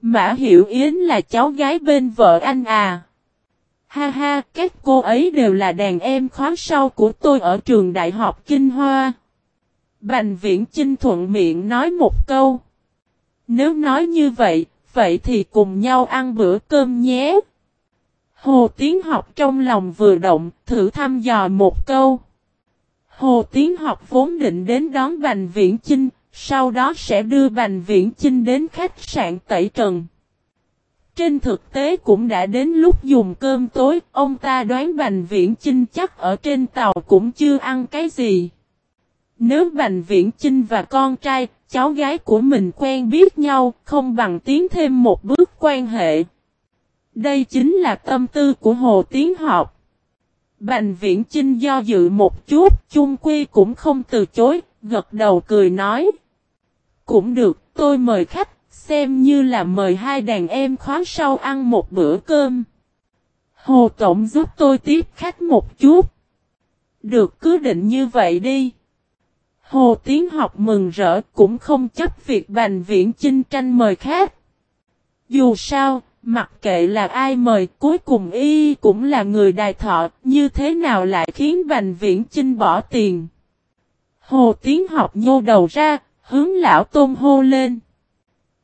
S1: Mã Hiểu Yến là cháu gái bên vợ anh à? Ha ha, các cô ấy đều là đàn em khóa sau của tôi ở trường đại học Kinh Hoa. Bành viễn Chinh thuận miệng nói một câu. Nếu nói như vậy, vậy thì cùng nhau ăn bữa cơm nhé. Hồ Tiến học trong lòng vừa động, thử thăm dò một câu. Hồ Tiến học vốn định đến đón Bành Viễn Chinh, sau đó sẽ đưa Bành Viễn Chinh đến khách sạn Tẩy Trần. Trên thực tế cũng đã đến lúc dùng cơm tối, ông ta đoán Bành Viễn Chinh chắc ở trên tàu cũng chưa ăn cái gì. Nếu Bành Viễn Chinh và con trai, cháu gái của mình quen biết nhau, không bằng tiến thêm một bước quan hệ. Đây chính là tâm tư của Hồ Tiến Học. Bành Viễn Chinh do dự một chút, chung quy cũng không từ chối, gật đầu cười nói. Cũng được, tôi mời khách, xem như là mời hai đàn em khóa sau ăn một bữa cơm. Hồ Tổng giúp tôi tiếp khách một chút. Được cứ định như vậy đi. Hồ Tiến học mừng rỡ cũng không chấp việc Bành Viễn Chinh tranh mời khác. Dù sao, mặc kệ là ai mời, cuối cùng y cũng là người đài thọ, như thế nào lại khiến Bành Viễn Chinh bỏ tiền. Hồ Tiến học nhô đầu ra, hướng lão tôn hô lên.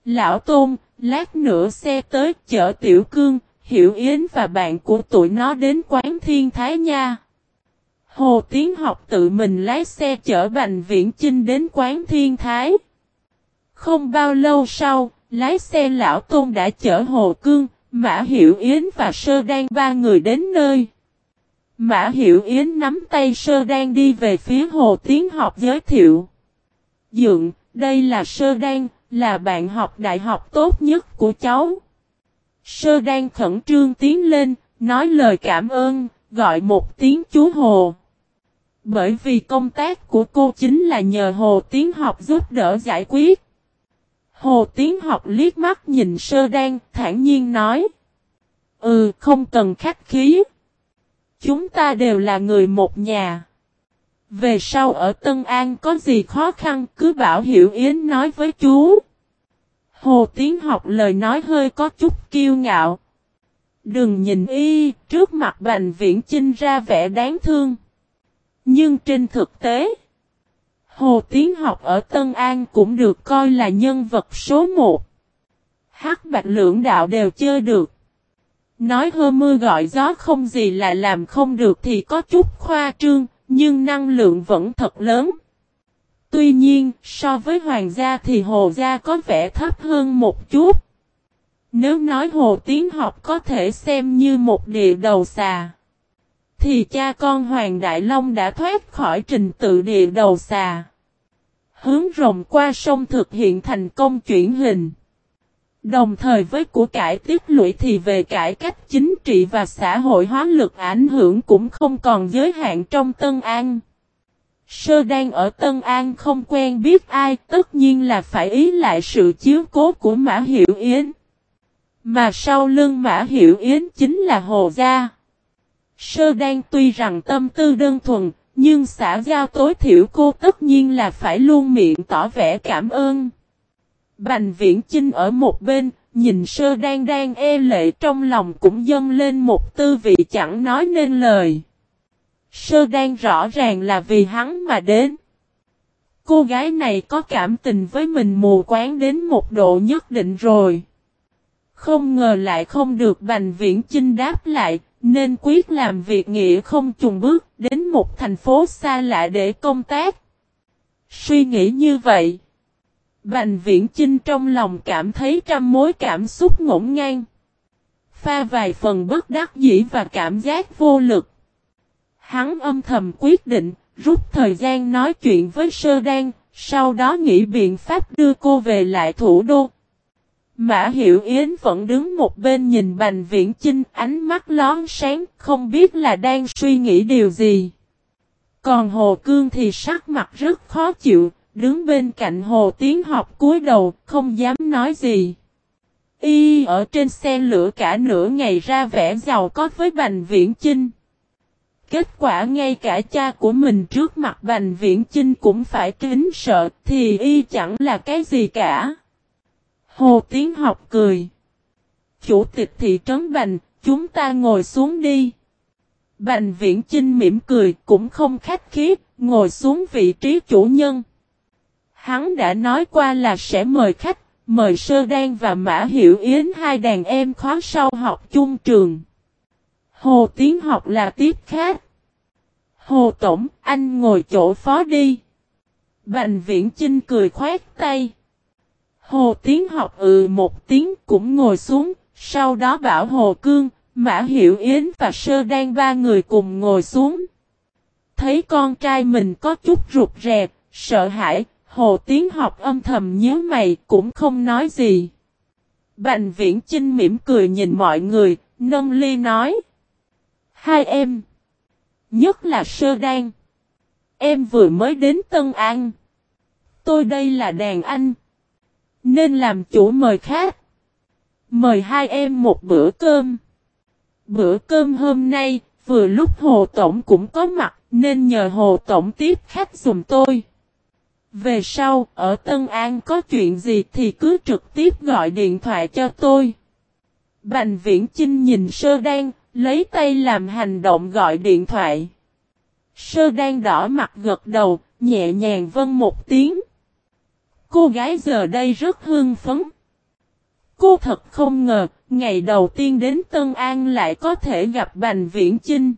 S1: Lão tôn, lát nữa xe tới chở Tiểu Cương, Hiểu Yến và bạn của tụi nó đến quán Thiên Thái nha. Hồ Tiến học tự mình lái xe chở Bành Viễn Chinh đến quán Thiên Thái. Không bao lâu sau, lái xe lão Tôn đã chở Hồ Cương, Mã Hiểu Yến và Sơ Đan ba người đến nơi. Mã Hiểu Yến nắm tay Sơ Đan đi về phía Hồ Tiến học giới thiệu. Dượng, đây là Sơ Đan, là bạn học đại học tốt nhất của cháu. Sơ đang khẩn trương tiến lên, nói lời cảm ơn, gọi một tiếng chú Hồ. Bởi vì công tác của cô chính là nhờ Hồ Tiến học giúp đỡ giải quyết. Hồ Tiến học liếc mắt nhìn Sơ Đan, thản nhiên nói. Ừ, không cần khách khí. Chúng ta đều là người một nhà. Về sau ở Tân An có gì khó khăn cứ bảo Hiểu Yến nói với chú. Hồ Tiến học lời nói hơi có chút kiêu ngạo. Đừng nhìn y, trước mặt Bành Viễn Chinh ra vẻ đáng thương. Nhưng trên thực tế, Hồ Tiến học ở Tân An cũng được coi là nhân vật số một. Hắc Bạch Lưỡng Đạo đều chơi được. Nói hơ mưa gọi gió không gì là làm không được thì có chút khoa trương, nhưng năng lượng vẫn thật lớn. Tuy nhiên, so với hoàng gia thì hồ gia có vẻ thấp hơn một chút. Nếu nói hồ tiến học có thể xem như một địa đầu xà, thì cha con Hoàng Đại Long đã thoát khỏi trình tự địa đầu xà. Hướng rồng qua sông thực hiện thành công chuyển hình. Đồng thời với của cải tiết lũy thì về cải cách chính trị và xã hội hóa lực ảnh hưởng cũng không còn giới hạn trong Tân An. Sơ đang ở Tân An không quen biết ai tất nhiên là phải ý lại sự chiếu cố của Mã Hiểu Yến. Mà sau lưng Mã Hiểu Yến chính là Hồ Gia. Sơ đang tuy rằng tâm tư đơn thuần, nhưng xã giao tối thiểu cô tất nhiên là phải luôn miệng tỏ vẻ cảm ơn. Bành viễn Trinh ở một bên, nhìn sơ đang đang e lệ trong lòng cũng dâng lên một tư vị chẳng nói nên lời. Sơ đang rõ ràng là vì hắn mà đến. Cô gái này có cảm tình với mình mù quáng đến một độ nhất định rồi. Không ngờ lại không được Bành Viễn Chinh đáp lại, nên quyết làm việc nghĩa không trùng bước đến một thành phố xa lạ để công tác. Suy nghĩ như vậy. Bành viễn Trinh trong lòng cảm thấy trăm mối cảm xúc ngổn ngang. Pha vài phần bất đắc dĩ và cảm giác vô lực. Hắn âm thầm quyết định, rút thời gian nói chuyện với Sơ Đan, sau đó nghĩ biện pháp đưa cô về lại thủ đô. Mã Hiểu Yến vẫn đứng một bên nhìn Bành Viễn Chinh ánh mắt lón sáng không biết là đang suy nghĩ điều gì. Còn Hồ Cương thì sắc mặt rất khó chịu, đứng bên cạnh Hồ Tiến học cúi đầu không dám nói gì. Y ở trên xe lửa cả nửa ngày ra vẻ giàu có với Bành Viễn Chinh. Kết quả ngay cả cha của mình trước mặt Bành Viễn Chinh cũng phải kính sợ thì y chẳng là cái gì cả. Hồ Tiến học cười. Chủ tịch thị trấn Bành, chúng ta ngồi xuống đi. Bành viễn chinh mỉm cười cũng không khách khiếp, ngồi xuống vị trí chủ nhân. Hắn đã nói qua là sẽ mời khách, mời Sơ Đan và Mã Hiểu Yến hai đàn em khóa sau học chung trường. Hồ Tiến học là tiếp khách. Hồ Tổng, anh ngồi chỗ phó đi. Bành viễn Trinh cười khoát tay. Hồ Tiến học ừ một tiếng cũng ngồi xuống, sau đó bảo Hồ Cương, Mã Hiểu Yến và Sơ Đan ba người cùng ngồi xuống. Thấy con trai mình có chút rụt rè, sợ hãi, Hồ Tiến học âm thầm nhớ mày cũng không nói gì. Bành viễn Trinh mỉm cười nhìn mọi người, nâng ly nói. Hai em. Nhất là Sơ Đan. Em vừa mới đến Tân An. Tôi đây là đàn anh. Nên làm chủ mời khách. Mời hai em một bữa cơm. Bữa cơm hôm nay, vừa lúc Hồ Tổng cũng có mặt, nên nhờ Hồ Tổng tiếp khách dùm tôi. Về sau, ở Tân An có chuyện gì thì cứ trực tiếp gọi điện thoại cho tôi. Bành Viễn Chinh nhìn Sơ Đan, lấy tay làm hành động gọi điện thoại. Sơ Đan đỏ mặt gật đầu, nhẹ nhàng vân một tiếng. Cô gái giờ đây rất hương phấn. Cô thật không ngờ, ngày đầu tiên đến Tân An lại có thể gặp Bành Viễn Chinh.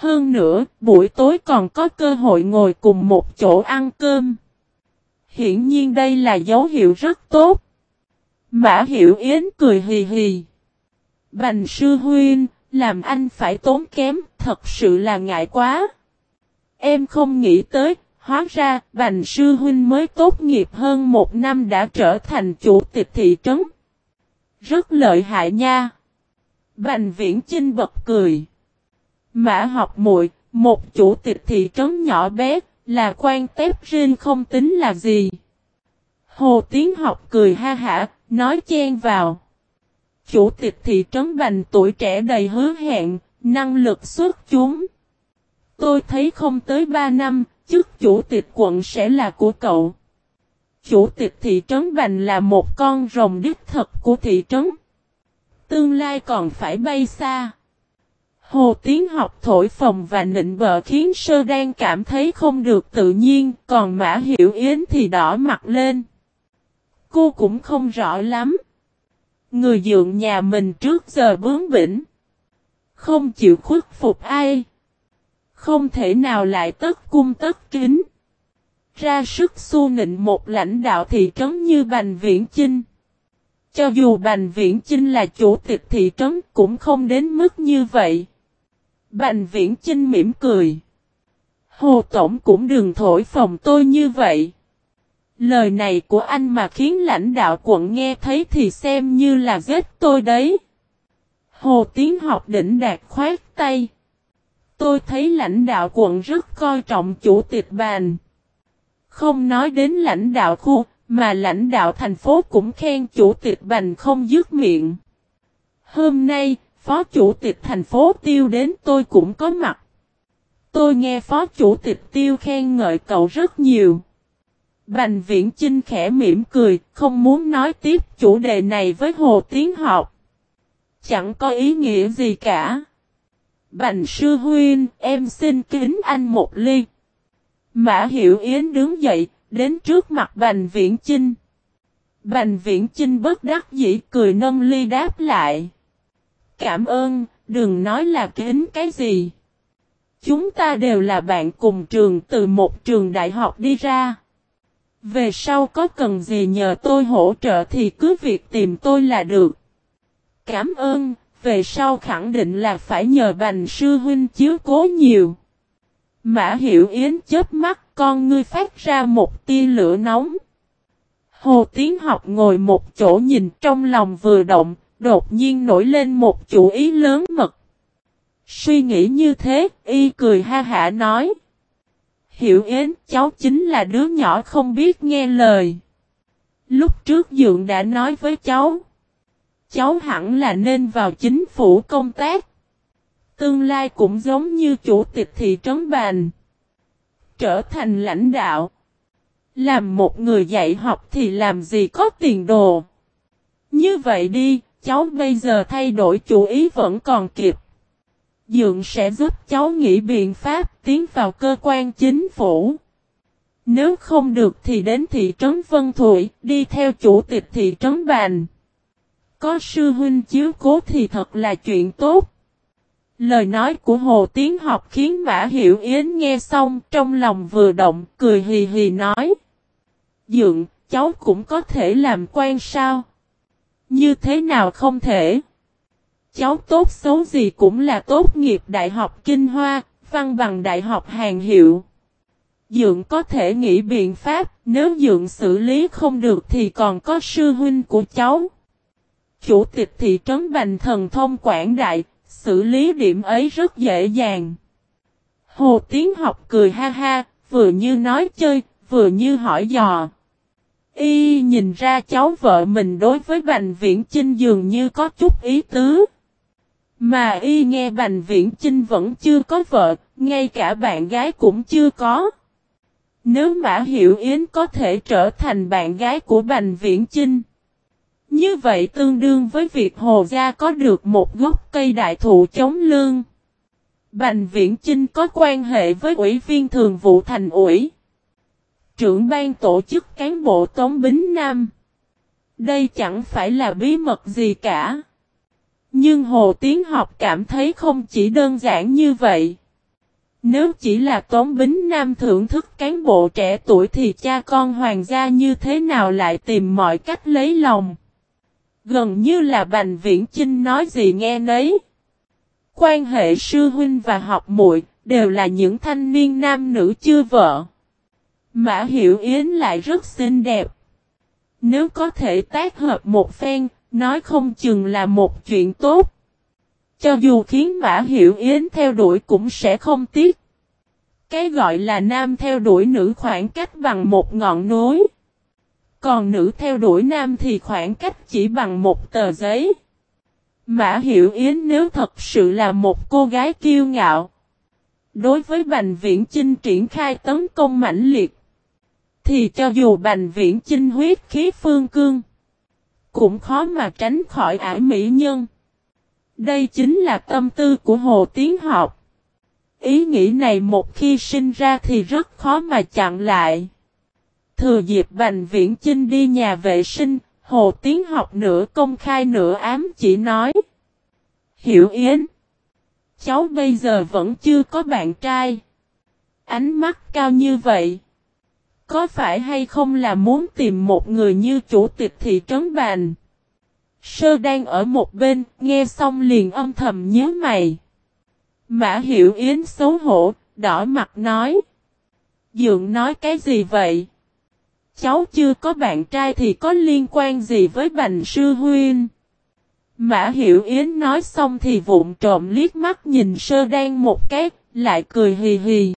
S1: Hơn nữa, buổi tối còn có cơ hội ngồi cùng một chỗ ăn cơm. Hiển nhiên đây là dấu hiệu rất tốt. Mã Hiểu Yến cười hì hì. Bành Sư Huyên, làm anh phải tốn kém, thật sự là ngại quá. Em không nghĩ tới, hóa ra, Bành Sư Huynh mới tốt nghiệp hơn một năm đã trở thành chủ tịch thị trấn. Rất lợi hại nha. Bành Viễn Chinh bật cười. Mã học muội một chủ tịch thị trấn nhỏ bé, là quan tép riêng không tính là gì. Hồ Tiến học cười ha hả, nói chen vào. Chủ tịch thị trấn Bành tuổi trẻ đầy hứa hẹn, năng lực xuất chúng. Tôi thấy không tới 3 năm, chức chủ tịch quận sẽ là của cậu. Chủ tịch thị trấn Bành là một con rồng đích thật của thị trấn. Tương lai còn phải bay xa. Hồ Tiến học thổi phồng và nịnh bợ khiến Sơ Đan cảm thấy không được tự nhiên, còn Mã Hiểu Yến thì đỏ mặt lên. Cô cũng không rõ lắm. Người dượng nhà mình trước giờ bướng bỉnh. Không chịu khuất phục ai. Không thể nào lại tất cung tất kính. Ra sức xu nịnh một lãnh đạo thị trấn như Bành Viễn Chinh. Cho dù Bành Viễn Chinh là chủ tịch thị trấn cũng không đến mức như vậy. Bành Viễn Trinh mỉm cười. Hồ Tổng cũng đừng thổi phòng tôi như vậy. Lời này của anh mà khiến lãnh đạo quận nghe thấy thì xem như là ghét tôi đấy. Hồ Tiến học đỉnh đạt khoát tay. Tôi thấy lãnh đạo quận rất coi trọng chủ tịch bàn. Không nói đến lãnh đạo khu, mà lãnh đạo thành phố cũng khen chủ tịch bành không dứt miệng. Hôm nay, phó chủ tịch thành phố tiêu đến tôi cũng có mặt. Tôi nghe phó chủ tịch tiêu khen ngợi cậu rất nhiều. Bành viễn Trinh khẽ mỉm cười, không muốn nói tiếp chủ đề này với Hồ Tiến học. Chẳng có ý nghĩa gì cả. Bành sư huyên, em xin kính anh một ly. Mã Hiểu Yến đứng dậy, đến trước mặt Bành Viễn Chinh. Bành Viễn Chinh bất đắc dĩ cười nâng ly đáp lại. Cảm ơn, đừng nói là kính cái gì. Chúng ta đều là bạn cùng trường từ một trường đại học đi ra. Về sau có cần gì nhờ tôi hỗ trợ thì cứ việc tìm tôi là được. Cảm ơn, về sau khẳng định là phải nhờ bành sư huynh chiếu cố nhiều. Mã Hiểu Yến chớp mắt con ngươi phát ra một tia lửa nóng. Hồ Tiến học ngồi một chỗ nhìn trong lòng vừa động, đột nhiên nổi lên một chủ ý lớn mật. Suy nghĩ như thế, y cười ha hả nói. Hiểu Yến, cháu chính là đứa nhỏ không biết nghe lời. Lúc trước Dượng đã nói với cháu. Cháu hẳn là nên vào chính phủ công tác. Tương lai cũng giống như chủ tịch thị trấn bàn. Trở thành lãnh đạo. Làm một người dạy học thì làm gì có tiền đồ. Như vậy đi, cháu bây giờ thay đổi chủ ý vẫn còn kịp. Dượng sẽ giúp cháu nghĩ biện pháp tiến vào cơ quan chính phủ. Nếu không được thì đến thị trấn Vân Thụy, đi theo chủ tịch thị trấn Bàn. Có sư huynh chiếu cố thì thật là chuyện tốt. Lời nói của Hồ Tiến học khiến Mã Hiểu Yến nghe xong trong lòng vừa động, cười hì hì nói. Dượng, cháu cũng có thể làm quan sao? Như thế nào không thể? Cháu tốt xấu gì cũng là tốt nghiệp Đại học Kinh Hoa, văn bằng Đại học Hàng Hiệu. Dượng có thể nghĩ biện pháp, nếu dượng xử lý không được thì còn có sư huynh của cháu. Chủ tịch thị trấn Bành Thần Thông Quảng Đại, xử lý điểm ấy rất dễ dàng. Hồ Tiến học cười ha ha, vừa như nói chơi, vừa như hỏi dò. Y nhìn ra cháu vợ mình đối với Bành Viễn Chinh dường như có chút ý tứ. Mà Y nghe Bành Viễn Chinh vẫn chưa có vợ, ngay cả bạn gái cũng chưa có. Nếu Mã Hiểu Yến có thể trở thành bạn gái của Bành Viễn Chinh. Như vậy tương đương với việc Hồ Gia có được một gốc cây đại thụ chống lương. Bành Viễn Chinh có quan hệ với Ủy viên Thường vụ Thành ủy. Trưởng ban tổ chức cán bộ Tống Bính Nam. Đây chẳng phải là bí mật gì cả. Nhưng Hồ Tiến học cảm thấy không chỉ đơn giản như vậy. Nếu chỉ là Tống Bính Nam thưởng thức cán bộ trẻ tuổi thì cha con hoàng gia như thế nào lại tìm mọi cách lấy lòng. Gần như là Bành Viễn Chinh nói gì nghe nấy. quan hệ sư huynh và học muội đều là những thanh niên nam nữ chưa vợ. Mã Hiểu Yến lại rất xinh đẹp. Nếu có thể tác hợp một phen, nói không chừng là một chuyện tốt. Cho dù khiến Mã Hiểu Yến theo đuổi cũng sẽ không tiếc. Cái gọi là nam theo đuổi nữ khoảng cách bằng một ngọn núi. Còn nữ theo đuổi nam thì khoảng cách chỉ bằng một tờ giấy. Mã Hiểu Yến nếu thật sự là một cô gái kiêu ngạo. Đối với Bành Viễn Chinh triển khai tấn công mãnh liệt. Thì cho dù Bành Viễn Chinh huyết khí phương cương. Cũng khó mà tránh khỏi ải mỹ nhân. Đây chính là tâm tư của Hồ Tiến Học. Ý nghĩ này một khi sinh ra thì rất khó mà chặn lại. Thừa dịp Bành Viễn Chinh đi nhà vệ sinh, Hồ Tiến học nửa công khai nửa ám chỉ nói. Hiểu Yến. Cháu bây giờ vẫn chưa có bạn trai. Ánh mắt cao như vậy. Có phải hay không là muốn tìm một người như chủ tịch thị trấn bàn? Sơ đang ở một bên, nghe xong liền âm thầm nhớ mày. Mã Hiểu Yến xấu hổ, đỏ mặt nói. Dượng nói cái gì vậy? Cháu chưa có bạn trai thì có liên quan gì với Bành Sư huyên Mã Hiểu Yến nói xong thì vụn trộm liếc mắt nhìn sơ đen một cái, lại cười hì hì.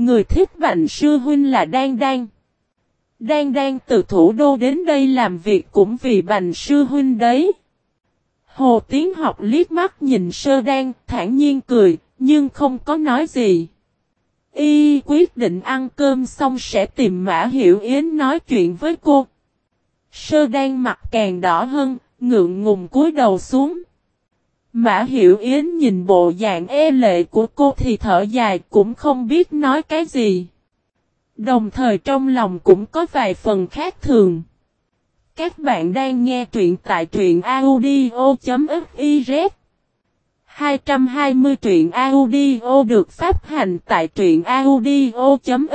S1: Người thích Bành Sư Huynh là Đan Đan. Đan Đan từ thủ đô đến đây làm việc cũng vì Bành Sư Huynh đấy. Hồ Tiến học liếc mắt nhìn sơ đan, thản nhiên cười, nhưng không có nói gì. Y quyết định ăn cơm xong sẽ tìm Mã Hiểu Yến nói chuyện với cô. Sơ đan mặt càng đỏ hơn, ngượng ngùng cúi đầu xuống. Mã Hiểu Yến nhìn bộ dạng e lệ của cô thì thở dài cũng không biết nói cái gì. Đồng thời trong lòng cũng có vài phần khác thường. Các bạn đang nghe truyện tại truyện audio.fiz 220 truyện audio được phát hành tại truyện audio.fiz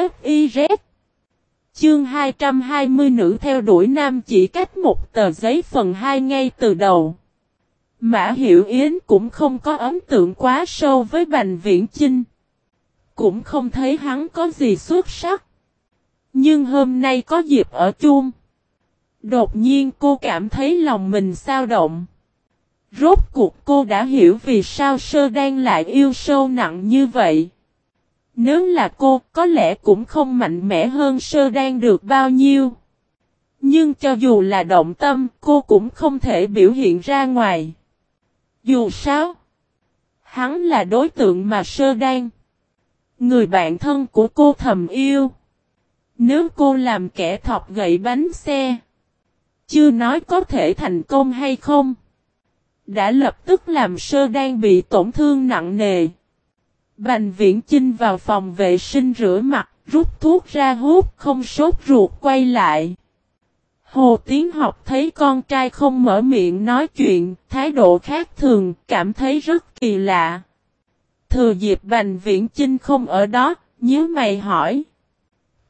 S1: Chương 220 nữ theo đuổi nam chỉ cách một tờ giấy phần 2 ngay từ đầu. Mã Hiểu Yến cũng không có ấn tượng quá sâu với Bành Viễn Chinh. Cũng không thấy hắn có gì xuất sắc. Nhưng hôm nay có dịp ở chung. Đột nhiên cô cảm thấy lòng mình sao động. Rốt cuộc cô đã hiểu vì sao sơ đan lại yêu sâu nặng như vậy. Nếu là cô, có lẽ cũng không mạnh mẽ hơn sơ đan được bao nhiêu. Nhưng cho dù là động tâm, cô cũng không thể biểu hiện ra ngoài. Dù sao, hắn là đối tượng mà sơ đan. Người bạn thân của cô thầm yêu. Nếu cô làm kẻ thọc gậy bánh xe, chưa nói có thể thành công hay không. Đã lập tức làm sơ đan bị tổn thương nặng nề. Bành viễn chinh vào phòng vệ sinh rửa mặt, rút thuốc ra hút, không sốt ruột quay lại. Hồ Tiến học thấy con trai không mở miệng nói chuyện, thái độ khác thường, cảm thấy rất kỳ lạ. Thừa dịp Bành Viễn Chinh không ở đó, nhớ mày hỏi.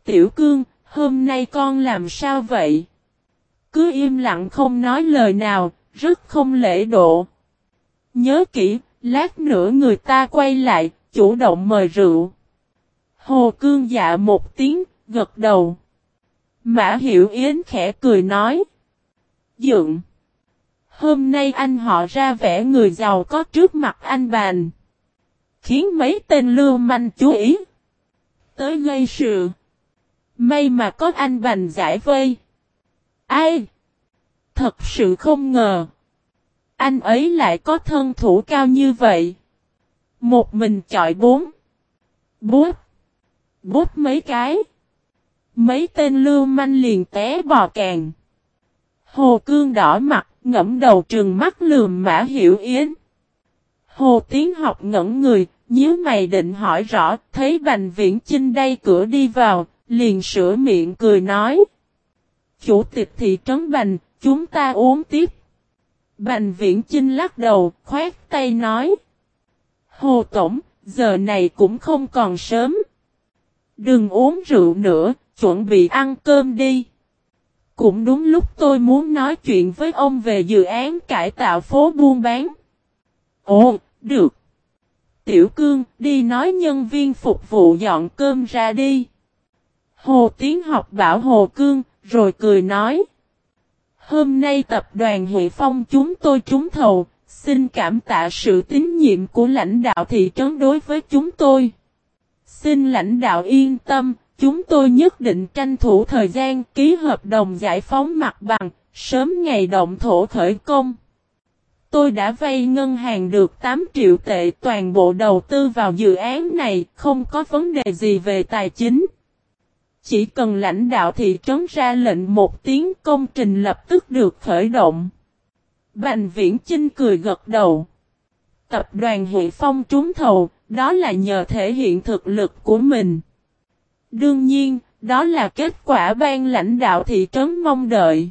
S1: Tiểu cương, hôm nay con làm sao vậy? Cứ im lặng không nói lời nào, rất không lễ độ. Nhớ kỹ, lát nữa người ta quay lại, chủ động mời rượu. Hồ cương dạ một tiếng, gật đầu. Mã Hiểu Yến khẽ cười nói. Dượng. Hôm nay anh họ ra vẻ người giàu có trước mặt anh bàn. Khiến mấy tên lưu manh chú ý. Tới gây sự. May mà có anh bành giải vây. Ai? Thật sự không ngờ. Anh ấy lại có thân thủ cao như vậy. Một mình chọi bốn. Bút. Bút mấy cái. Mấy tên lưu manh liền té bò càng. Hồ cương đỏ mặt, ngẫm đầu trừng mắt lườm mã hiểu yến. Hồ tiến học ngẩn người, nhíu mày định hỏi rõ, thấy bành viễn chinh đây cửa đi vào, liền sửa miệng cười nói. Chủ tịch thị trấn bành, chúng ta uống tiếp. Bành viễn chinh lắc đầu, khoát tay nói. Hồ Tổng, giờ này cũng không còn sớm. Đừng uống rượu nữa, chuẩn bị ăn cơm đi. Cũng đúng lúc tôi muốn nói chuyện với ông về dự án cải tạo phố buôn bán. Ồ, Được. Tiểu cương, đi nói nhân viên phục vụ dọn cơm ra đi. Hồ Tiến học bảo Hồ Cương, rồi cười nói. Hôm nay tập đoàn Huệ Phong chúng tôi trúng thầu, xin cảm tạ sự tín nhiệm của lãnh đạo thị trấn đối với chúng tôi. Xin lãnh đạo yên tâm, chúng tôi nhất định tranh thủ thời gian ký hợp đồng giải phóng mặt bằng, sớm ngày động thổ khởi công. Tôi đã vay ngân hàng được 8 triệu tệ toàn bộ đầu tư vào dự án này, không có vấn đề gì về tài chính. Chỉ cần lãnh đạo thị trấn ra lệnh một tiếng công trình lập tức được khởi động. Bành viễn Chinh cười gật đầu. Tập đoàn Hệ Phong trúng thầu, đó là nhờ thể hiện thực lực của mình. Đương nhiên, đó là kết quả ban lãnh đạo thị trấn mong đợi.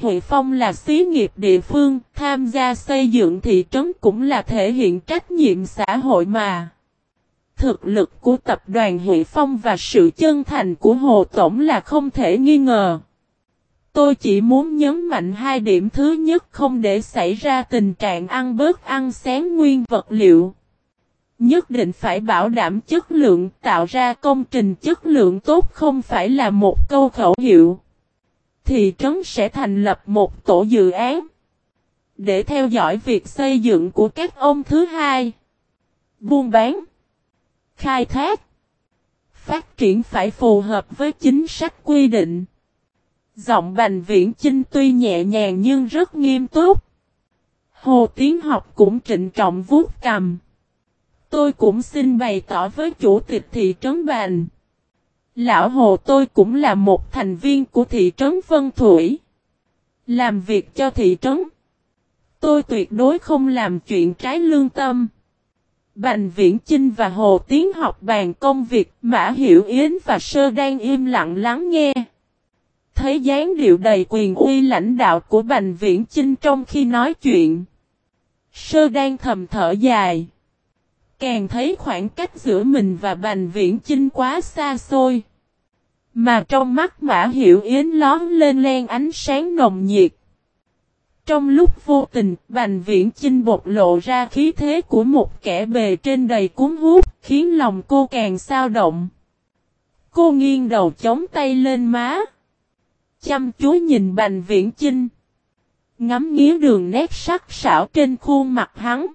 S1: Huệ Phong là xí nghiệp địa phương, tham gia xây dựng thị trấn cũng là thể hiện trách nhiệm xã hội mà. Thực lực của tập đoàn Huệ Phong và sự chân thành của Hồ Tổng là không thể nghi ngờ. Tôi chỉ muốn nhấn mạnh hai điểm thứ nhất không để xảy ra tình trạng ăn bớt ăn xén nguyên vật liệu. Nhất định phải bảo đảm chất lượng tạo ra công trình chất lượng tốt không phải là một câu khẩu hiệu. Thị trấn sẽ thành lập một tổ dự án để theo dõi việc xây dựng của các ông thứ hai. Buôn bán khai thác, phát triển phải phù hợp với chính sách quy định. Giọng Bành Viễn Chinh tuy nhẹ nhàng nhưng rất nghiêm túc. Hồ Tiến học cũng trịnh trọng vuốt cầm. Tôi cũng xin bày tỏ với chủ tịch thị trấn Bành. Lão Hồ tôi cũng là một thành viên của thị trấn Vân Thủy. Làm việc cho thị trấn. Tôi tuyệt đối không làm chuyện trái lương tâm. Bành Viễn Chinh và Hồ Tiến học bàn công việc, Mã Hiểu Yến và Sơ đang im lặng lắng nghe. Thấy dáng điệu đầy quyền uy lãnh đạo của Bành Viễn Chinh trong khi nói chuyện. Sơ đang thầm thở dài. Càng thấy khoảng cách giữa mình và Bành Viễn Chinh quá xa xôi. Mà trong mắt Mã Hiểu Yến lón lên len ánh sáng nồng nhiệt. Trong lúc vô tình, Bành Viễn Chinh bộc lộ ra khí thế của một kẻ bề trên đầy cuốn hút, khiến lòng cô càng sao động. Cô nghiêng đầu chống tay lên má. Chăm chú nhìn Bành Viễn Chinh. Ngắm nghía đường nét sắc sảo trên khuôn mặt hắn.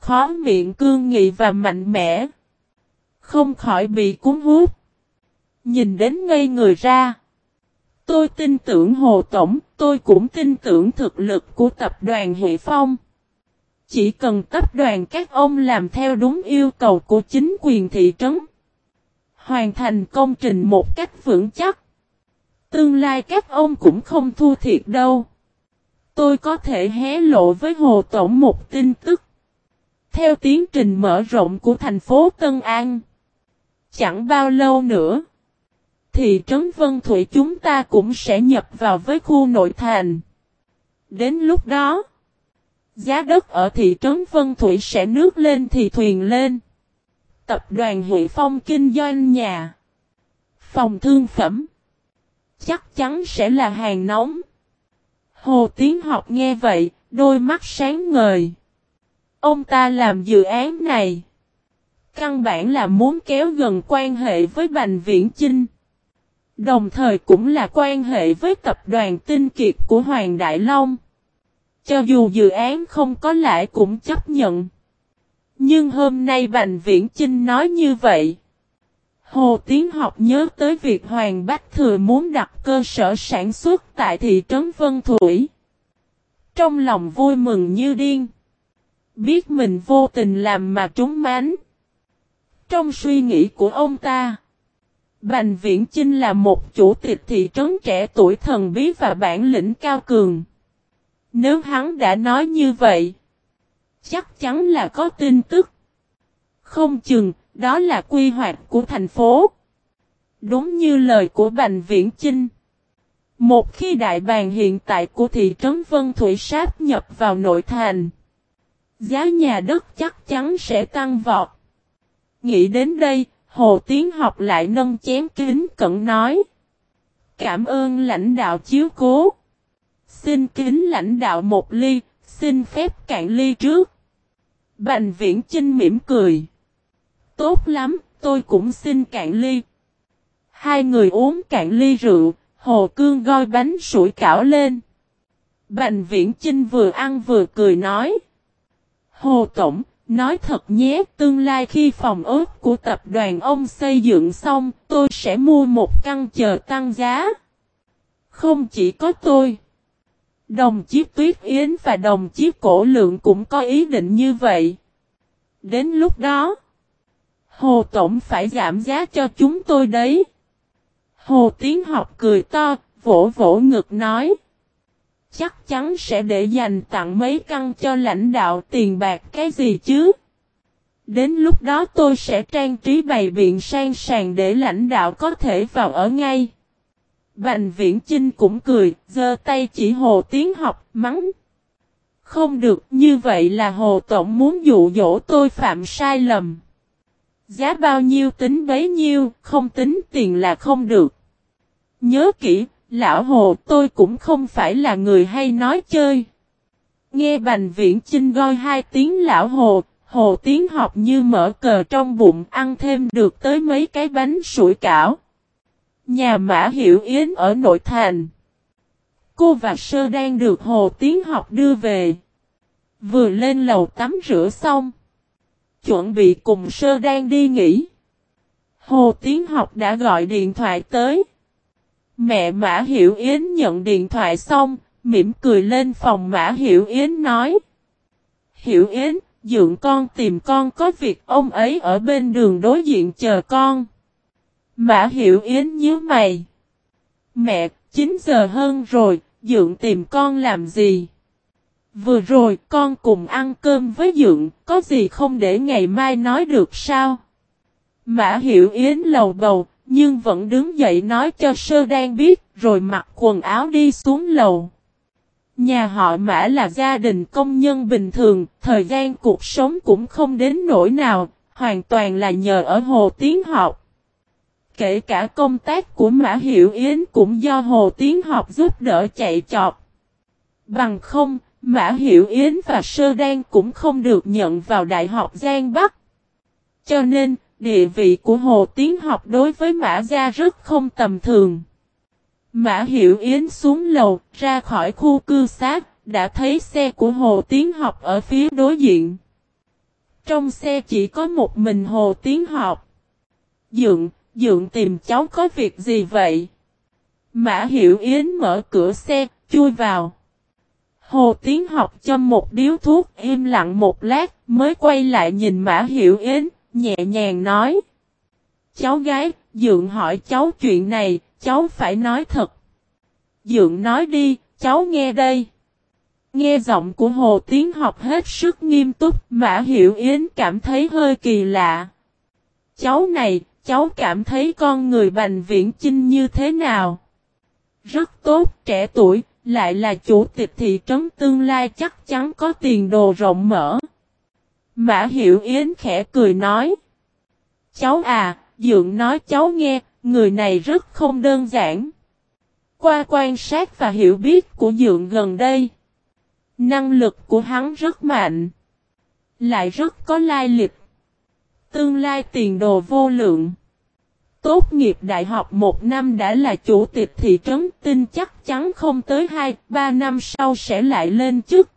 S1: Khó miệng cương nghị và mạnh mẽ. Không khỏi bị cuốn hút. Nhìn đến ngây người ra. Tôi tin tưởng Hồ Tổng, tôi cũng tin tưởng thực lực của tập đoàn Hệ Phong. Chỉ cần tập đoàn các ông làm theo đúng yêu cầu của chính quyền thị trấn. Hoàn thành công trình một cách vững chắc. Tương lai các ông cũng không thua thiệt đâu. Tôi có thể hé lộ với Hồ Tổng một tin tức. Theo tiến trình mở rộng của thành phố Tân An. Chẳng bao lâu nữa thị trấn Vân Thủy chúng ta cũng sẽ nhập vào với khu nội thành. Đến lúc đó, giá đất ở thị trấn Vân Thủy sẽ nước lên thì thuyền lên. Tập đoàn Huệ Phong kinh doanh nhà, phòng thương phẩm, chắc chắn sẽ là hàng nóng. Hồ Tiến học nghe vậy, đôi mắt sáng ngời. Ông ta làm dự án này. Căn bản là muốn kéo gần quan hệ với Bành Viễn Chinh. Đồng thời cũng là quan hệ với tập đoàn tinh kiệt của Hoàng Đại Long. Cho dù dự án không có lãi cũng chấp nhận. Nhưng hôm nay Bành Viễn Chinh nói như vậy. Hồ Tiến học nhớ tới việc Hoàng Bách Thừa muốn đặt cơ sở sản xuất tại thị trấn Vân Thủy. Trong lòng vui mừng như điên. Biết mình vô tình làm mà trúng mánh. Trong suy nghĩ của ông ta. Bành Viễn Chinh là một chủ tịch thị trấn trẻ tuổi thần bí và bản lĩnh cao cường. Nếu hắn đã nói như vậy, chắc chắn là có tin tức. Không chừng, đó là quy hoạch của thành phố. Đúng như lời của Bành Viễn Chinh. Một khi đại bàn hiện tại của thị trấn Vân Thủy sáp nhập vào nội thành, giá nhà đất chắc chắn sẽ tăng vọt. Nghĩ đến đây, Hồ Tiến học lại nâng chén kính cẩn nói. Cảm ơn lãnh đạo chiếu cố. Xin kính lãnh đạo một ly, xin phép cạn ly trước. Bành viễn Chinh mỉm cười. Tốt lắm, tôi cũng xin cạn ly. Hai người uống cạn ly rượu, Hồ Cương gói bánh sủi cảo lên. Bành viễn Chinh vừa ăn vừa cười nói. Hồ Tổng, nói thật nhé, tương lai khi phòng ớt của tập đoàn ông xây dựng xong, tôi sẽ mua một căn chờ tăng giá. Không chỉ có tôi. Đồng chí Tuyết Yến và đồng chí Cổ Lượng cũng có ý định như vậy. Đến lúc đó, Hồ Tổng phải giảm giá cho chúng tôi đấy. Hồ Tiến học cười to, vỗ vỗ ngực nói. Chắc chắn sẽ để dành tặng mấy căn cho lãnh đạo tiền bạc cái gì chứ. Đến lúc đó tôi sẽ trang trí bày biện sang sàng để lãnh đạo có thể vào ở ngay. Bành viễn Chinh cũng cười, giơ tay chỉ Hồ Tiến học, mắng. Không được, như vậy là Hồ Tổng muốn dụ dỗ tôi phạm sai lầm. Giá bao nhiêu tính bấy nhiêu, không tính tiền là không được. Nhớ kỹ, lão Hồ tôi cũng không phải là người hay nói chơi. Nghe Bành Viễn Chinh gọi hai tiếng lão Hồ, Hồ Tiến học như mở cờ trong bụng ăn thêm được tới mấy cái bánh sủi cảo. Nhà Mã Hiểu Yến ở nội thành. Cô và Sơ đang được Hồ Tiến học đưa về. Vừa lên lầu tắm rửa xong. Chuẩn bị cùng Sơ đang đi nghỉ. Hồ Tiến học đã gọi điện thoại tới. Mẹ Mã Hiểu Yến nhận điện thoại xong, mỉm cười lên phòng Mã Hiểu Yến nói. Hiểu Yến, dượng con tìm con có việc ông ấy ở bên đường đối diện chờ con. Mã Hiểu Yến nhớ mày. Mẹ, 9 giờ hơn rồi, dượng tìm con làm gì? Vừa rồi con cùng ăn cơm với dượng, có gì không để ngày mai nói được sao? Mã Hiểu Yến lầu bầu, nhưng vẫn đứng dậy nói cho sơ đang biết, rồi mặc quần áo đi xuống lầu. Nhà họ Mã là gia đình công nhân bình thường, thời gian cuộc sống cũng không đến nỗi nào, hoàn toàn là nhờ ở Hồ Tiến học. Kể cả công tác của Mã Hiểu Yến cũng do Hồ Tiến học giúp đỡ chạy chọt. Bằng không, Mã Hiểu Yến và Sơ Đan cũng không được nhận vào Đại học Giang Bắc. Cho nên, địa vị của Hồ Tiến học đối với Mã Gia rất không tầm thường. Mã Hiểu Yến xuống lầu, ra khỏi khu cư sát, đã thấy xe của Hồ Tiến học ở phía đối diện. Trong xe chỉ có một mình Hồ Tiến học. Dượng, dượng tìm cháu có việc gì vậy? Mã Hiểu Yến mở cửa xe, chui vào. Hồ Tiến học cho một điếu thuốc im lặng một lát mới quay lại nhìn Mã Hiểu Yến, nhẹ nhàng nói. Cháu gái, Dượng hỏi cháu chuyện này, cháu phải nói thật. Dượng nói đi, cháu nghe đây. Nghe giọng của Hồ Tiến học hết sức nghiêm túc, Mã Hiểu Yến cảm thấy hơi kỳ lạ. Cháu này, cháu cảm thấy con người Bành Viễn Chinh như thế nào? Rất tốt, trẻ tuổi, lại là chủ tịch thị trấn tương lai chắc chắn có tiền đồ rộng mở. Mã Hiểu Yến khẽ cười nói. Cháu à, Dượng nói cháu nghe, người này rất không đơn giản. Qua quan sát và hiểu biết của Dượng gần đây, năng lực của hắn rất mạnh, lại rất có lai lịch. Tương lai tiền đồ vô lượng. Tốt nghiệp đại học một năm đã là chủ tịch thị trấn tin chắc chắn không tới 2-3 năm sau sẽ lại lên chức.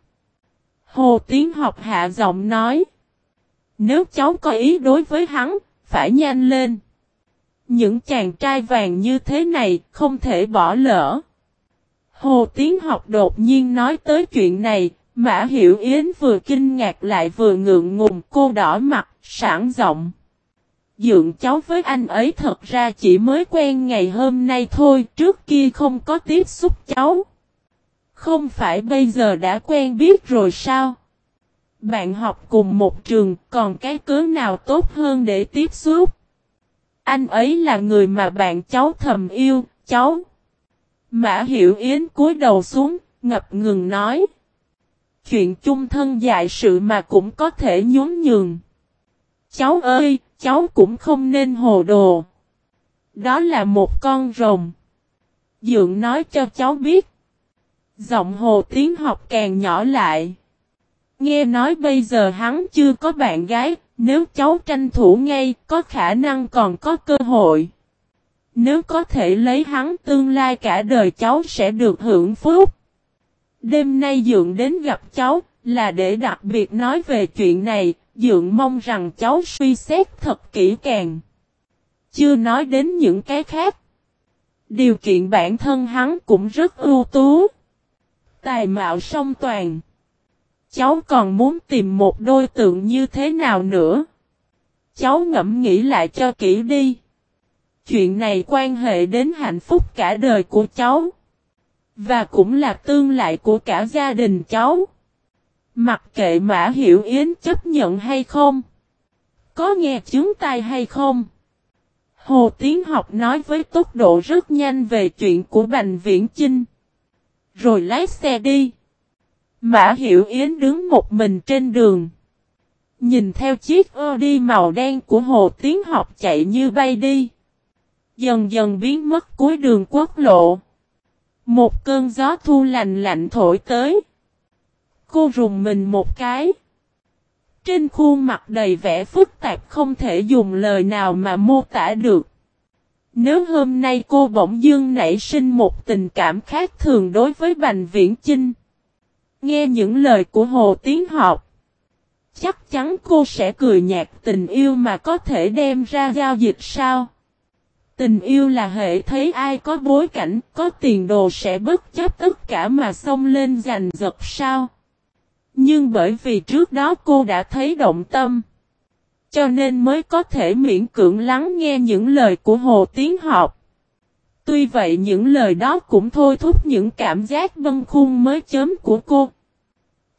S1: Hồ Tiến học hạ giọng nói. Nếu cháu có ý đối với hắn, phải nhanh lên. Những chàng trai vàng như thế này không thể bỏ lỡ. Hồ Tiến học đột nhiên nói tới chuyện này, Mã Hiểu Yến vừa kinh ngạc lại vừa ngượng ngùng cô đỏ mặt, sẵn giọng. Dượng cháu với anh ấy thật ra chỉ mới quen ngày hôm nay thôi, trước kia không có tiếp xúc cháu. Không phải bây giờ đã quen biết rồi sao? Bạn học cùng một trường, còn cái cớ nào tốt hơn để tiếp xúc? Anh ấy là người mà bạn cháu thầm yêu, cháu. Mã Hiểu Yến cúi đầu xuống, ngập ngừng nói. Chuyện chung thân dại sự mà cũng có thể nhún nhường. Cháu ơi, cháu cũng không nên hồ đồ. Đó là một con rồng. Dượng nói cho cháu biết. Giọng hồ tiếng học càng nhỏ lại. Nghe nói bây giờ hắn chưa có bạn gái, nếu cháu tranh thủ ngay, có khả năng còn có cơ hội. Nếu có thể lấy hắn tương lai cả đời cháu sẽ được hưởng phúc. Đêm nay Dượng đến gặp cháu, là để đặc biệt nói về chuyện này, Dượng mong rằng cháu suy xét thật kỹ càng. Chưa nói đến những cái khác. Điều kiện bản thân hắn cũng rất ưu tú. Tài mạo song toàn. Cháu còn muốn tìm một đôi tượng như thế nào nữa? Cháu ngẫm nghĩ lại cho kỹ đi. Chuyện này quan hệ đến hạnh phúc cả đời của cháu. Và cũng là tương lai của cả gia đình cháu. Mặc kệ Mã Hiểu Yến chấp nhận hay không? Có nghe chứng tai hay không? Hồ Tiến học nói với tốc độ rất nhanh về chuyện của Bành Viễn Chinh. Rồi lái xe đi. Mã Hiểu Yến đứng một mình trên đường. Nhìn theo chiếc ô đi màu đen của Hồ Tiến học chạy như bay đi. Dần dần biến mất cuối đường quốc lộ. Một cơn gió thu lạnh lạnh thổi tới. Cô rùng mình một cái. Trên khuôn mặt đầy vẻ phức tạp không thể dùng lời nào mà mô tả được. Nếu hôm nay cô bỗng dưng nảy sinh một tình cảm khác thường đối với Bành Viễn Chinh. Nghe những lời của Hồ Tiến Học. Chắc chắn cô sẽ cười nhạt tình yêu mà có thể đem ra giao dịch sao? Tình yêu là hệ thấy ai có bối cảnh, có tiền đồ sẽ bất chấp tất cả mà xông lên giành giật sao? Nhưng bởi vì trước đó cô đã thấy động tâm. Cho nên mới có thể miễn cưỡng lắng nghe những lời của Hồ Tiến Học. Tuy vậy những lời đó cũng thôi thúc những cảm giác vân khung mới chớm của cô.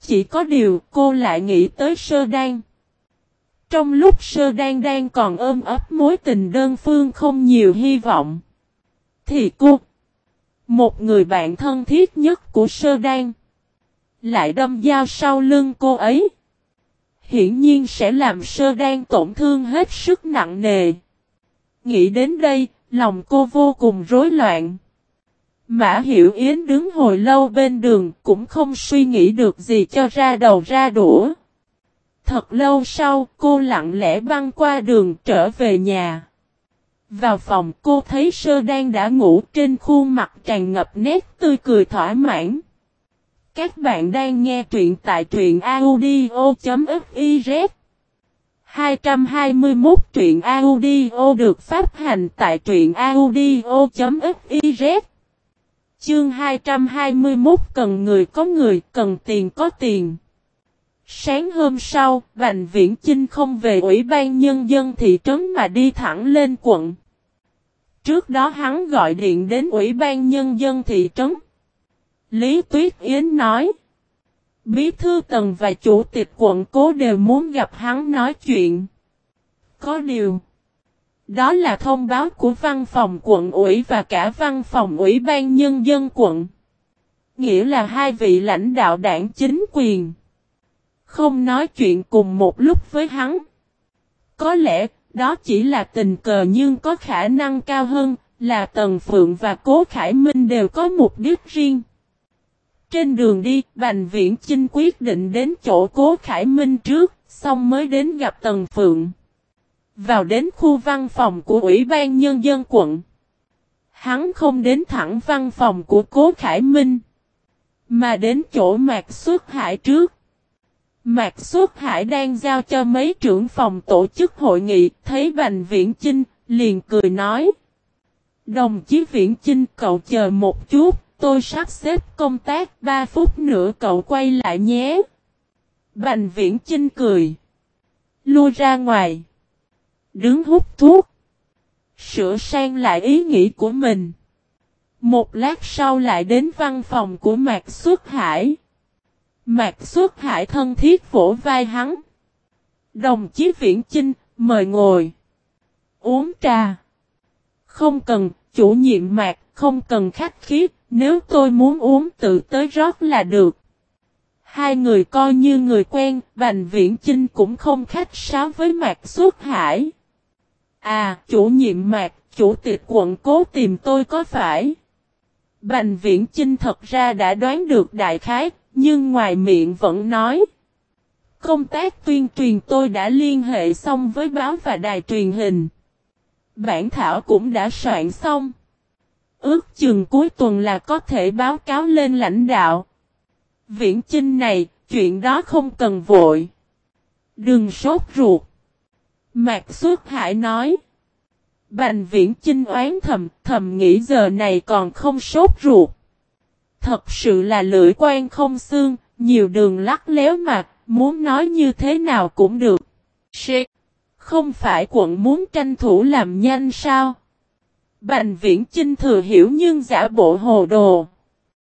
S1: Chỉ có điều cô lại nghĩ tới sơ đan. Trong lúc sơ đan đang còn ôm ấp mối tình đơn phương không nhiều hy vọng. Thì cô, một người bạn thân thiết nhất của sơ đan, lại đâm dao sau lưng cô ấy. Hiển nhiên sẽ làm sơ đan tổn thương hết sức nặng nề. Nghĩ đến đây, lòng cô vô cùng rối loạn. Mã Hiểu Yến đứng hồi lâu bên đường cũng không suy nghĩ được gì cho ra đầu ra đũa. Thật lâu sau, cô lặng lẽ băng qua đường trở về nhà. Vào phòng, cô thấy sơ đan đã ngủ trên khuôn mặt tràn ngập nét tươi cười thỏa mãn. Các bạn đang nghe truyện tại truyện audio.fiz 221 truyện audio được phát hành tại truyện audio.fiz Chương 221 cần người có người, cần tiền có tiền. Sáng hôm sau, Bành Viễn Chinh không về Ủy ban Nhân dân thị trấn mà đi thẳng lên quận. Trước đó hắn gọi điện đến Ủy ban Nhân dân thị trấn. Lý Tuyết Yến nói. Bí thư tần và chủ tịch quận cố đều muốn gặp hắn nói chuyện. Có điều. Đó là thông báo của văn phòng quận ủy và cả văn phòng ủy ban nhân dân quận. Nghĩa là hai vị lãnh đạo đảng chính quyền. Không nói chuyện cùng một lúc với hắn. Có lẽ, đó chỉ là tình cờ nhưng có khả năng cao hơn là Tần Phượng và Cố Khải Minh đều có mục đích riêng. Trên đường đi, Bành Viễn Chinh quyết định đến chỗ Cố Khải Minh trước, xong mới đến gặp Tần Phượng. Vào đến khu văn phòng của Ủy ban Nhân dân quận. Hắn không đến thẳng văn phòng của Cố Khải Minh. Mà đến chỗ Mạc Xuất Hải trước. Mạc Xuất Hải đang giao cho mấy trưởng phòng tổ chức hội nghị, thấy Bành Viễn Chinh, liền cười nói. Đồng chí Viễn Chinh cậu chờ một chút, tôi sắp xếp công tác 3 phút nữa cậu quay lại nhé. Bành Viễn trinh cười. Lui ra ngoài đứng hút thuốc. Sửa sang lại ý nghĩ của mình. Một lát sau lại đến văn phòng của Mạc Xuất Hải. Mạc Xuất Hải thân thiết vỗ vai hắn. Đồng chí Viễn Chinh, mời ngồi. Uống trà. Không cần, chủ nhiệm Mạc, không cần khách khí, nếu tôi muốn uống tự tới rót là được. Hai người coi như người quen, Bành Viễn Chinh cũng không khách sáo với Mạc Xuất Hải. À, chủ nhiệm mạc, chủ tịch quận cố tìm tôi có phải? Bành viễn Chinh thật ra đã đoán được đại khái, nhưng ngoài miệng vẫn nói. Công tác tuyên truyền tôi đã liên hệ xong với báo và đài truyền hình. Bản thảo cũng đã soạn xong. Ước chừng cuối tuần là có thể báo cáo lên lãnh đạo. Viễn Chinh này, chuyện đó không cần vội. Đừng sốt ruột. Mạc Xuất Hải nói. Bành Viễn Chinh oán thầm, thầm nghĩ giờ này còn không sốt ruột. Thật sự là lưỡi quan không xương, nhiều đường lắc léo mặt, muốn nói như thế nào cũng được. Shit! Không phải quận muốn tranh thủ làm nhanh sao? Bành viễn Chinh thừa hiểu nhưng giả bộ hồ đồ.